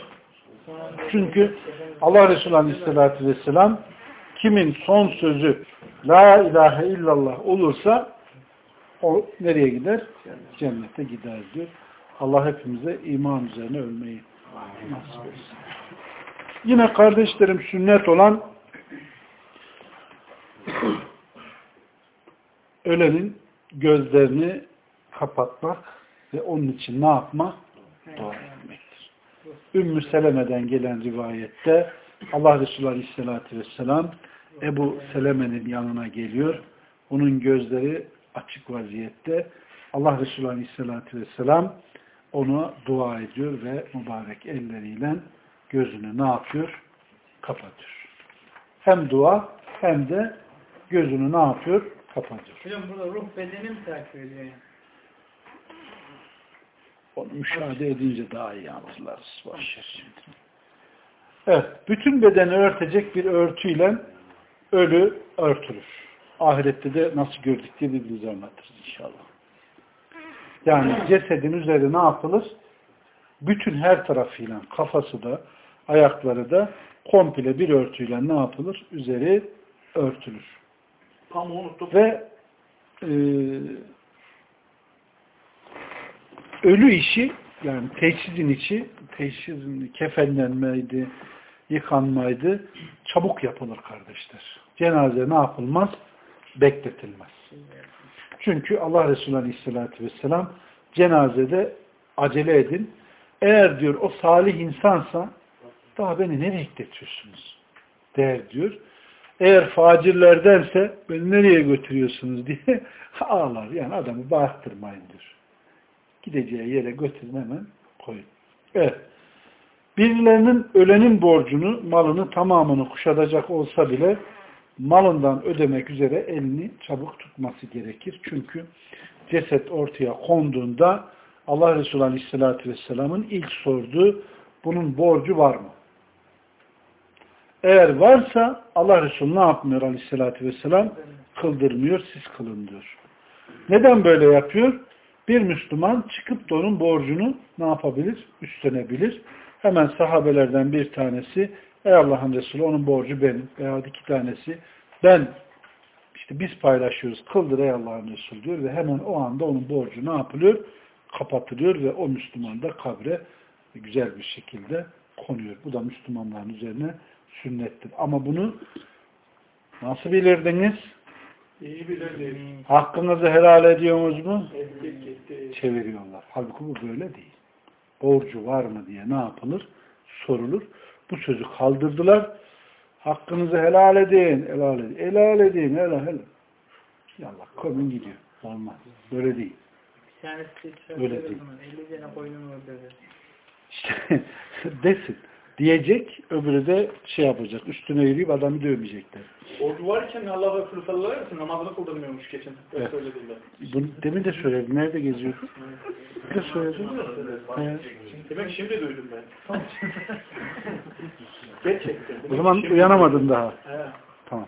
Çünkü Allah Resulü Aleyhisselatü Vesselam kimin son sözü La ilahe illallah olursa o nereye gider? Cennete gider diyor. Allah hepimize iman üzerine ölmeyi nasip etsin. Yine kardeşlerim sünnet olan ölenin gözlerini kapatmak ve onun için ne yapmak? Dua etmektir. Ümmü Seleme'den gelen rivayette Allah Resulü Aleyhisselatü Vesselam Ebu Seleme'nin yanına geliyor. Onun gözleri açık vaziyette. Allah Resulü Aleyhisselatü Vesselam ona dua ediyor ve mübarek elleriyle gözünü ne yapıyor? Kapatıyor. Hem dua hem de gözünü ne yapıyor? Kapatıyor. Hocam burada ruh bedeni mi takip ediyor? Onu müşahede edince daha iyi hatırlarız. Boşver şimdi. Evet. Bütün bedeni örtecek bir örtüyle ölü örtülür. Ahirette de nasıl gördük diye birbirimize anlatırız inşallah. Yani cesedin üzeri ne yapılır? Bütün her tarafıyla kafası da ayakları da komple bir örtüyle ne yapılır? Üzeri örtülür. Tam unuttuk. Ve e, ölü işi yani teçhizin içi teçhizin kefenlenmeydi, yıkanmaydı. Çabuk yapılır kardeşler. Cenaze ne yapılmaz? Bekletilmez. Çünkü Allah Resulü Aleyhisselatü Vesselam cenazede acele edin. Eğer diyor o salih insansa daha beni nereye bekletiyorsunuz? Der diyor. Eğer facirlerdense beni nereye götürüyorsunuz diye ağlar. Yani adamı bağırttırmayın diyor. Gideceği yere götürün hemen koyun. Evet. Birilerinin ölenin borcunu, malını tamamını kuşatacak olsa bile malından ödemek üzere elini çabuk tutması gerekir. Çünkü ceset ortaya konduğunda Allah Resulü Aleyhisselatü Vesselam'ın ilk sorduğu bunun borcu var mı? Eğer varsa Allah Resulü ne yapmıyor Aleyhisselatü Vesselam? Kıldırmıyor, siz kılın diyor. Neden böyle yapıyor? Bir Müslüman çıkıp da onun borcunu ne yapabilir? Üstlenebilir. Hemen sahabelerden bir tanesi Ey Allah'ın Resulü onun borcu benim. Veya iki tanesi ben işte biz paylaşıyoruz. Kıldır ey Allah'ın Resulü diyor ve hemen o anda onun borcu ne yapılıyor? Kapatılıyor ve o Müslüman da kabre güzel bir şekilde konuyor. Bu da Müslümanların üzerine sünnettir. Ama bunu nasıl bilirdiniz? İyi bilirdik. Hakkınızı helal ediyorsunuz mu? Gitti. Çeviriyorlar. Halbuki bu böyle değil. Borcu var mı diye ne yapılır? Sorulur. Bu sözü kaldırdılar. Hakkınızı helal edin, helal edin, helal edin, helal helal. Yallah koyun gidiyor. Olmaz. Böyle değil. Bir tanesi de Öyle şöyle değil. 50 tane koyunum var dedi. İşte desin. Diyecek, öbürü de şey yapacak. Üstüne yürüyüp adamı dövmeyecekler. Borcu varken Allah ve Resulü sallallahu aleyhi ve sellem namazını kıldırmıyormuş geçen. Evet. Evet. Bunu demin de söyledim. Nerede geziyordu? Ne söyledi? Evet. Demek şimdi duydum ben. Gerçekten. O zaman uyanamadın daha. He. Tamam.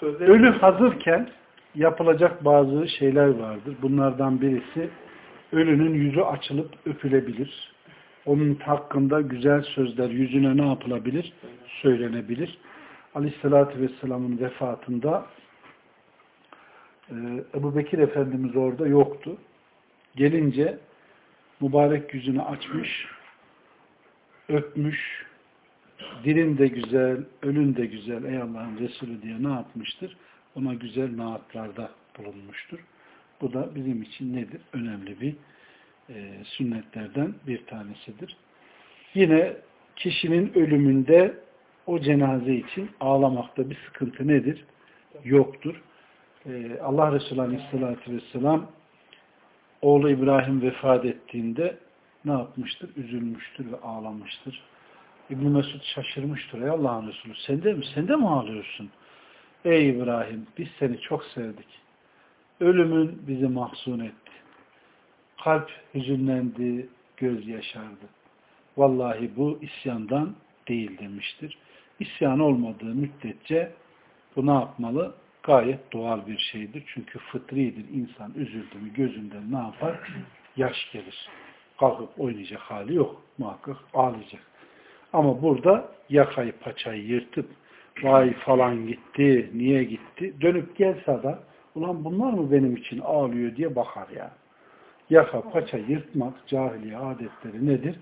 Sözleri- Ölü hazırken yapılacak bazı şeyler vardır. Bunlardan birisi ölünün yüzü açılıp öpülebilir. Onun hakkında güzel sözler yüzüne ne yapılabilir? Söylenebilir. Aleyhissalatü Vesselam'ın vefatında e, Ebu Bekir Efendimiz orada yoktu. Gelince mübarek yüzünü açmış, öpmüş, dilin de güzel, ölün de güzel ey Allah'ın Resulü diye ne yapmıştır? Ona güzel naatlarda bulunmuştur. Bu da bizim için nedir? Önemli bir e, sünnetlerden bir tanesidir. Yine kişinin ölümünde o cenaze için ağlamakta bir sıkıntı nedir? Yoktur. Ee, Allah Resulü Aleyhisselatü Vesselam oğlu İbrahim vefat ettiğinde ne yapmıştır? Üzülmüştür ve ağlamıştır. İbn Mesud şaşırmıştır. Ey Allah'ın Resulü sen de mi? Sen de mi ağlıyorsun? Ey İbrahim biz seni çok sevdik. Ölümün bizi mahzun etti. Kalp hüzünlendi, göz yaşardı. Vallahi bu isyandan değil demiştir. İsyan olmadığı müddetçe bu ne yapmalı? Gayet doğal bir şeydir. Çünkü fıtridir. İnsan üzüldü mü gözünden ne yapar? Yaş gelir. Kalkıp oynayacak hali yok. Muhakkak ağlayacak. Ama burada yakayı paçayı yırtıp vay falan gitti, niye gitti? Dönüp gelse de ulan bunlar mı benim için ağlıyor diye bakar yani. Yaka paça yırtmak cahiliye adetleri nedir?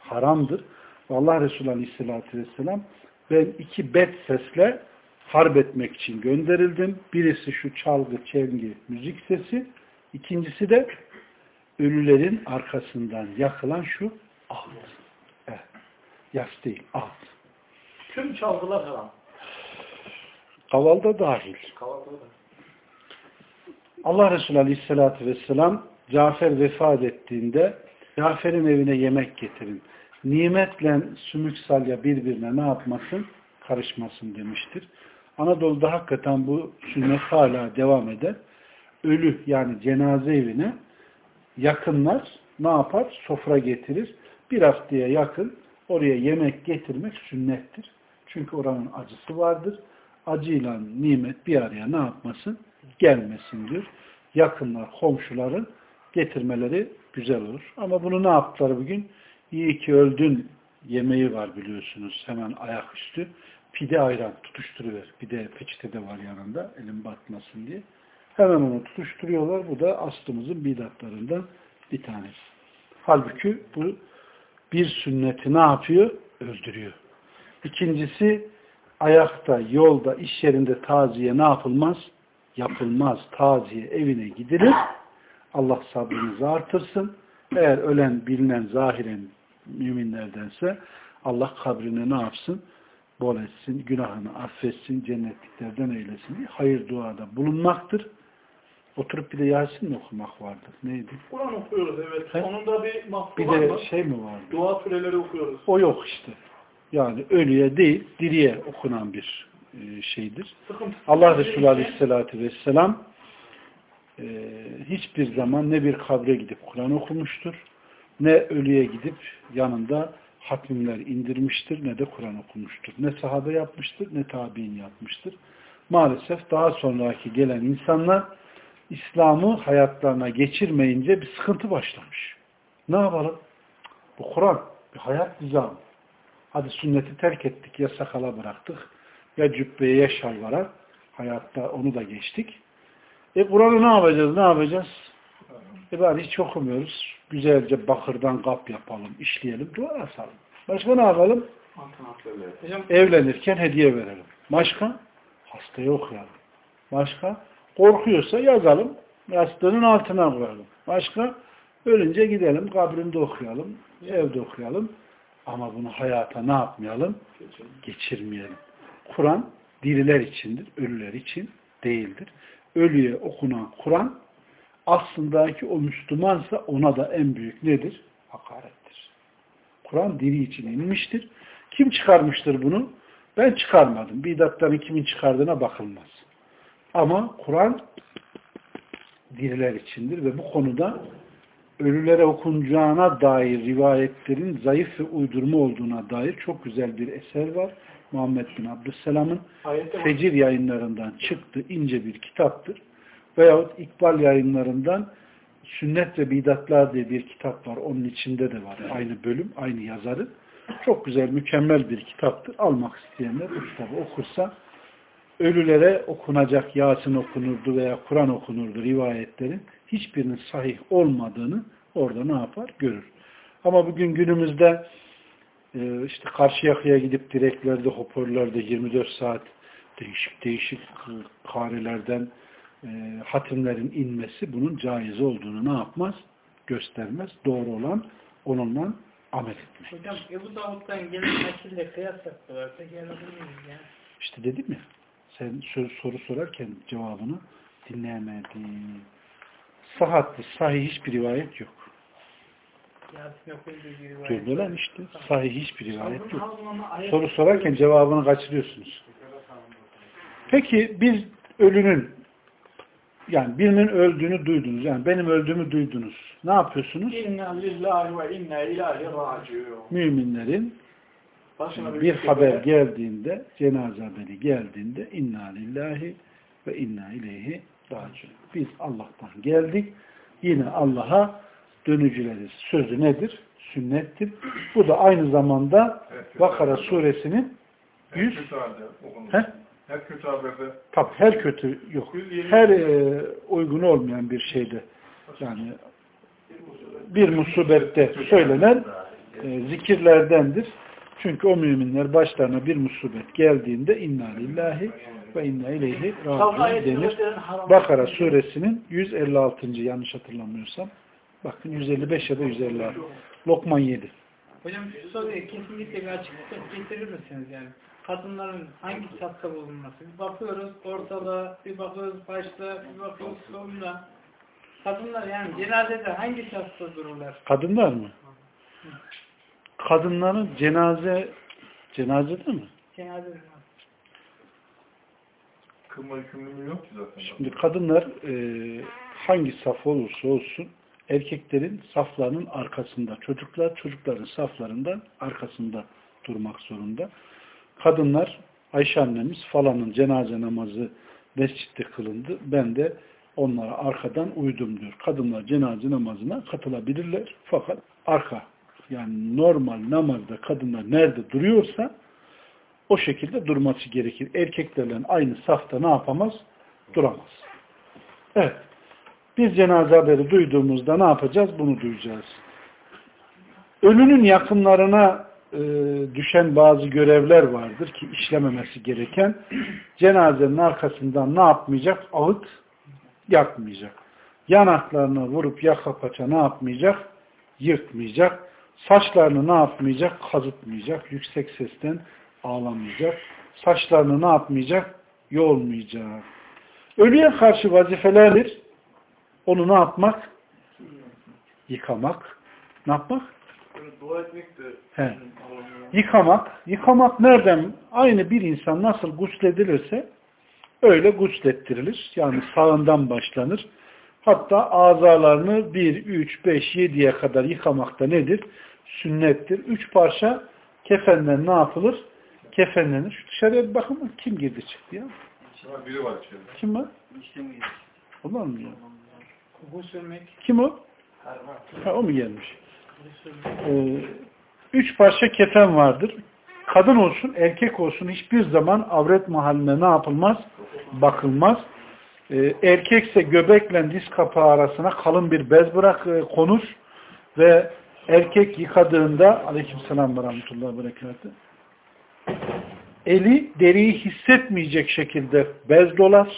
Haramdır. Allah Resulü Aleyhisselatü Vesselam ben iki bet sesle harp etmek için gönderildim. Birisi şu çalgı, çengi, müzik sesi. İkincisi de ölülerin arkasından yakılan şu alt. Evet. Yas değil, alt. Tüm çalgılar haram. Kavalda dahil. Kavalda da. Allah Resulü Aleyhisselatü Vesselam Cafer vefat ettiğinde Cafer'in evine yemek getirin. Nimetle sümük salya birbirine ne yapmasın? Karışmasın demiştir. Anadolu'da hakikaten bu sünnet hala devam eder. Ölü yani cenaze evine yakınlar ne yapar? Sofra getirir. Bir haftaya yakın oraya yemek getirmek sünnettir. Çünkü oranın acısı vardır. Acıyla nimet bir araya ne yapmasın? Gelmesin diyor. Yakınlar, komşuların getirmeleri güzel olur. Ama bunu ne yaptılar bugün? İyi ki öldün yemeği var biliyorsunuz. Hemen ayaküstü. Pide ayran tutuşturuver. Bir de peçete de var yanında. Elim batmasın diye. Hemen onu tutuşturuyorlar. Bu da aslımızın bidatlarından bir tanesi. Halbuki bu bir sünneti ne yapıyor? Öldürüyor. İkincisi ayakta, yolda, iş yerinde taziye ne yapılmaz? Yapılmaz. Taziye evine gidilir. Allah sabrınızı artırsın. Eğer ölen, bilinen, zahiren müminlerdense Allah kabrini ne yapsın? Bol etsin, günahını affetsin, cennetliklerden eylesin diye hayır duada bulunmaktır. Oturup bir de Yasin mi okumak vardır? Neydi? Kur'an okuyoruz evet. He? Onun da bir mahsuru Bir var de mı? şey mi vardı? Dua süreleri okuyoruz. O yok işte. Yani ölüye değil, diriye okunan bir e, şeydir. Sıkıntı. Allah Resulü Aleyhisselatü Vesselam e, hiçbir zaman ne bir kabre gidip Kur'an okumuştur, ne ölüye gidip yanında hatmimler indirmiştir, ne de Kur'an okumuştur. Ne sahabe yapmıştır, ne tabi'in yapmıştır. Maalesef daha sonraki gelen insanlar İslam'ı hayatlarına geçirmeyince bir sıkıntı başlamış. Ne yapalım? Bu Kur'an bir hayat nizamı. Hadi sünneti terk ettik, ya sakala bıraktık, ya cübbeye, ya şalvara. Hayatta onu da geçtik. E Kur'an'ı ne yapacağız, ne yapacağız? E bari hiç okumuyoruz. Güzelce bakırdan kap yapalım, işleyelim, dua asalım. Başka ne yapalım? Evlenirken hediye verelim. Başka? Hastaya okuyalım. Başka? Korkuyorsa yazalım, yastığının altına koyalım. Başka? Ölünce gidelim, kabrinde okuyalım, evde okuyalım. Ama bunu hayata ne yapmayalım? Geçirmeyelim. Kur'an diriler içindir, ölüler için değildir. Ölüye okunan Kur'an aslındaki o Müslümansa ona da en büyük nedir? Hakarettir. Kur'an diri için inmiştir. Kim çıkarmıştır bunu? Ben çıkarmadım. Bidatların kimin çıkardığına bakılmaz. Ama Kur'an diriler içindir ve bu konuda ölülere okunacağına dair rivayetlerin zayıf ve uydurma olduğuna dair çok güzel bir eser var. Muhammed bin Abdüsselam'ın Fecir yayınlarından çıktı ince bir kitaptır. Veyahut İkbal yayınlarından Sünnet ve Bidatlar diye bir kitap var. Onun içinde de var. Aynı bölüm, aynı yazarı. Çok güzel, mükemmel bir kitaptır. Almak isteyenler bu kitabı okursa ölülere okunacak Yasin okunurdu veya Kur'an okunurdu rivayetlerin hiçbirinin sahih olmadığını orada ne yapar? Görür. Ama bugün günümüzde işte karşı yakaya gidip direklerde, hoparlörlerde 24 saat değişik değişik karelerden e, hatimlerin inmesi bunun caiz olduğunu ne yapmaz? Göstermez. Doğru olan onunla amel etmek. hocam Ebu Davud'dan gelen nakille kıyas yaptılarsa gelebilir miyiz yani? İşte dedim ya sen soru, sorarken cevabını Dinleyemedim. Sahatli, sahih hiçbir rivayet yok. Bir lan işte. Sahih hiçbir rivayet yok. Soru sorarken cevabını kaçırıyorsunuz. Peki biz ölünün yani birinin öldüğünü duydunuz. Yani benim öldüğümü duydunuz. Ne yapıyorsunuz? İnna lillahi ve inna ilahi. Müminlerin Başına bir haber geldiğinde, cenaze haberi geldiğinde inna lillahi ve inna ileyhi raciun. Biz Allah'tan geldik. Yine Allah'a dönücüleriz. Sözü nedir? Sünnettir. Bu da aynı zamanda Bakara suresinin Her 100 kötü halde okunur. He? Her kötü haberde Tabi her kötü yok. Her e, uygun olmayan bir şeyde yani bir musibette söylenen e, zikirlerdendir. Çünkü o müminler başlarına bir musibet geldiğinde inna lillahi ve inna ileyhi raciun denir. Bakara suresinin 156. yanlış hatırlamıyorsam. Bakın 155 ya da 156. Lokman 7. Hocam şu soruya kesinlikle bir açıklık getirir misiniz yani? Kadınların hangi safta bulunması? Bir bakıyoruz ortada, bir bakıyoruz başta, bir bakıyoruz sonunda. Kadınlar yani cenazede hangi safta dururlar? Kadınlar mı? Kadınların cenaze cenazede mi? Cenazede. kılma yükümlülüğü yok ki zaten. Şimdi kadınlar e, hangi saf olursa olsun erkeklerin saflarının arkasında, çocuklar çocukların saflarından arkasında durmak zorunda. Kadınlar Ayşe annemiz falanın cenaze namazı mescitte kılındı. Ben de onlara arkadan uydum diyor. Kadınlar cenaze namazına katılabilirler. Fakat arka yani normal namazda kadınlar nerede duruyorsa o şekilde durması gerekir. Erkeklerle aynı safta ne yapamaz? Duramaz. Evet. Biz cenaze haberi duyduğumuzda ne yapacağız? Bunu duyacağız. Ölünün yakınlarına e, düşen bazı görevler vardır ki işlememesi gereken. Cenazenin arkasından ne yapmayacak? Ağıt yakmayacak. Yanaklarına vurup yaka paça ne yapmayacak? Yırtmayacak. Saçlarını ne yapmayacak? Kazıtmayacak. Yüksek sesten ağlamayacak. Saçlarını ne yapmayacak? Yolmayacak. Ölüye karşı vazifelerdir. Onu ne yapmak? Yıkamak. Ne yapmak? He. Yıkamak. Yıkamak nereden? Aynı bir insan nasıl gusledilirse öyle guslettirilir. Yani sağından başlanır. Hatta azalarını 1, 3, 5, 7'ye kadar yıkamak da nedir? Sünnettir. Üç parça kefenden ne yapılır? Kefenlenir. Şu dışarıya bir bakın mı? Kim girdi çıktı ya? Ama biri var içeride. Kim var? Onlar mı ya? Koku sürmek. Kim o? Ha, o mu gelmiş? Ee, üç parça kefen vardır. Kadın olsun, erkek olsun hiçbir zaman avret mahalline ne yapılmaz? Bakılmaz. Ee, erkekse göbekle diz kapağı arasına kalın bir bez bırak e, konur ve erkek yıkadığında aleykümselam ve rahmetullahi ve berekatü eli deriyi hissetmeyecek şekilde bez dolar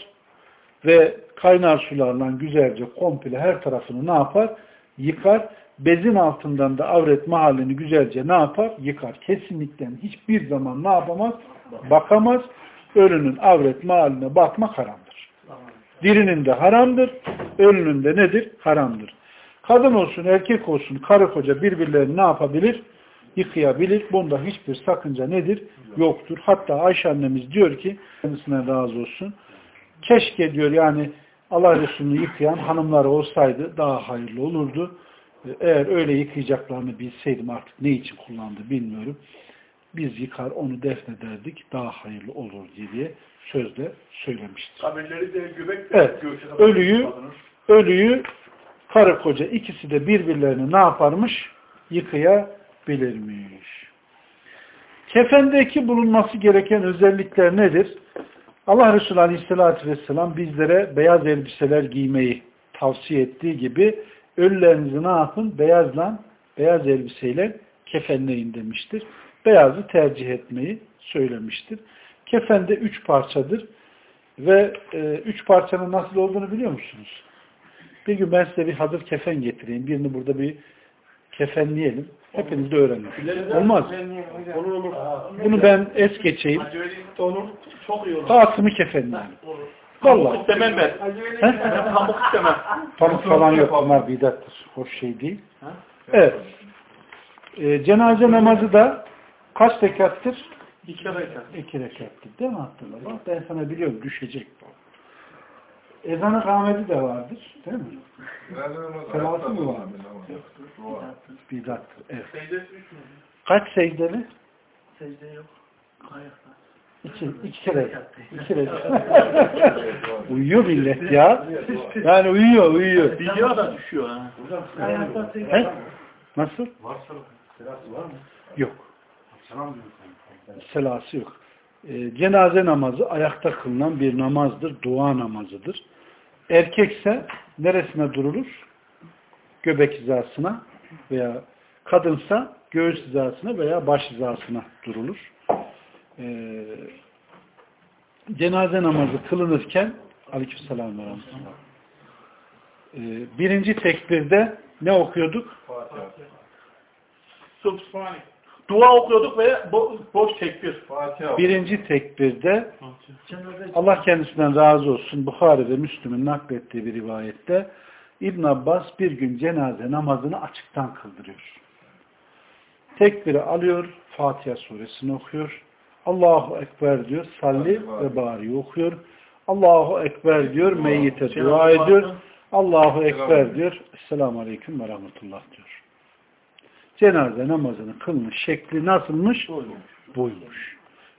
ve kaynar sularla güzelce komple her tarafını ne yapar? Yıkar. Bezin altından da avret mahallini güzelce ne yapar? Yıkar. Kesinlikle hiçbir zaman ne yapamaz? Bakamaz. Ölünün avret mahalline bakmak haramdır. Dirinin de haramdır. Ölünün de nedir? Haramdır. Kadın olsun, erkek olsun, karı koca birbirlerini ne yapabilir? Yıkayabilir. Bunda hiçbir sakınca nedir? Yoktur. Hatta Ayşe annemiz diyor ki, kendisine razı olsun. Keşke diyor yani Allah Resulü'nü yıkayan hanımları olsaydı daha hayırlı olurdu. Eğer öyle yıkayacaklarını bilseydim artık ne için kullandı bilmiyorum. Biz yıkar onu defnederdik daha hayırlı olur diye sözde söylemiştir. Kabirleri de göbek Evet. Ölüyü ölüyü karı koca ikisi de birbirlerini ne yaparmış? Yıkayabilirmiş. Kefendeki bulunması gereken özellikler nedir? Allah Resulü Aleyhisselatü Vesselam bizlere beyaz elbiseler giymeyi tavsiye ettiği gibi ölülerinizi ne yapın? Beyazla, beyaz elbiseyle kefenleyin demiştir. Beyazı tercih etmeyi söylemiştir. Kefende üç parçadır. Ve e, üç parçanın nasıl olduğunu biliyor musunuz? Bir gün ben size bir hazır kefen getireyim. Birini burada bir kefenleyelim. Hepiniz de öğrenin. Olmaz. Olur olur. Bunu ben es geçeyim. Olur. Çok iyi olur. Vallahi. istemem ben. He? Pamuk istemem. Pamuk falan yok. Bunlar bidattır. Hoş şey değil. Evet. Ee, cenaze namazı da kaç rekattır? İki rekat. İki rekattır. Değil mi Abdullah? Ben sana biliyorum düşecek bu. Ezan-ı kâmeti de vardır. Değil mi? Selası mı var? Bidattır. Evet. Kaç secdeli? Secde yok. İki, iki kere. İki kere. uyuyor millet ya. Yani uyuyor, uyuyor. Biliyor da düşüyor ha. Ayakta secde He? Nasıl? Yok. Selası yok. Ee, cenaze namazı ayakta kılınan bir namazdır. Dua namazıdır. Erkekse neresine durulur? Göbek hizasına veya kadınsa göğüs hizasına veya baş hizasına durulur. Ee, cenaze namazı kılınırken aleykümselam ve. Ee, birinci tekbirde ne okuyorduk? Subhanik. Dua okuyorduk ve bo boş tekbir. Birinci tekbirde Allah kendisinden razı olsun Bukhari ve Müslüm'ün naklettiği bir rivayette İbn Abbas bir gün cenaze namazını açıktan kıldırıyor. Tekbiri alıyor, Fatiha suresini okuyor. Allahu Ekber diyor, salli ve bari okuyor. Allahu Ekber diyor, meyyite dua ediyor. Allahu Ekber diyor, Esselamu Aleyküm ve Rahmetullah diyor. Cenaze namazını kılmış şekli nasılmış? Buymuş.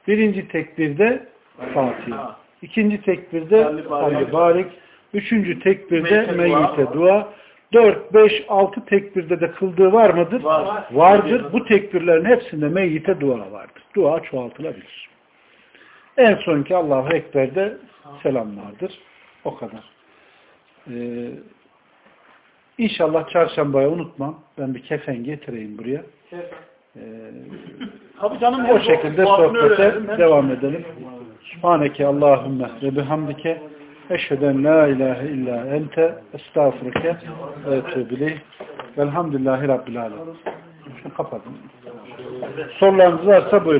Birinci tekbirde Fatiha. İkinci tekbirde Salli barik. Üçüncü tekbirde Meyyite dua. Dört, beş, altı tekbirde de kıldığı var mıdır? Var. Vardır. Bu tekbirlerin hepsinde meyyite dua vardır. Dua çoğaltılabilir. En sonki Allahu Ekber'de selam vardır. O kadar. Ee, inşallah çarşambaya unutmam. Ben bir kefen getireyim buraya. Ee, Tabii canım. o şekilde sohbete devam edelim. Subhaneke Allahümme ve bihamdike eşheden la ilahe illa ente estağfurike ve etûbü Velhamdülillahi Rabbil alemin. Şunu kapatın. Sorularınız varsa buyurun.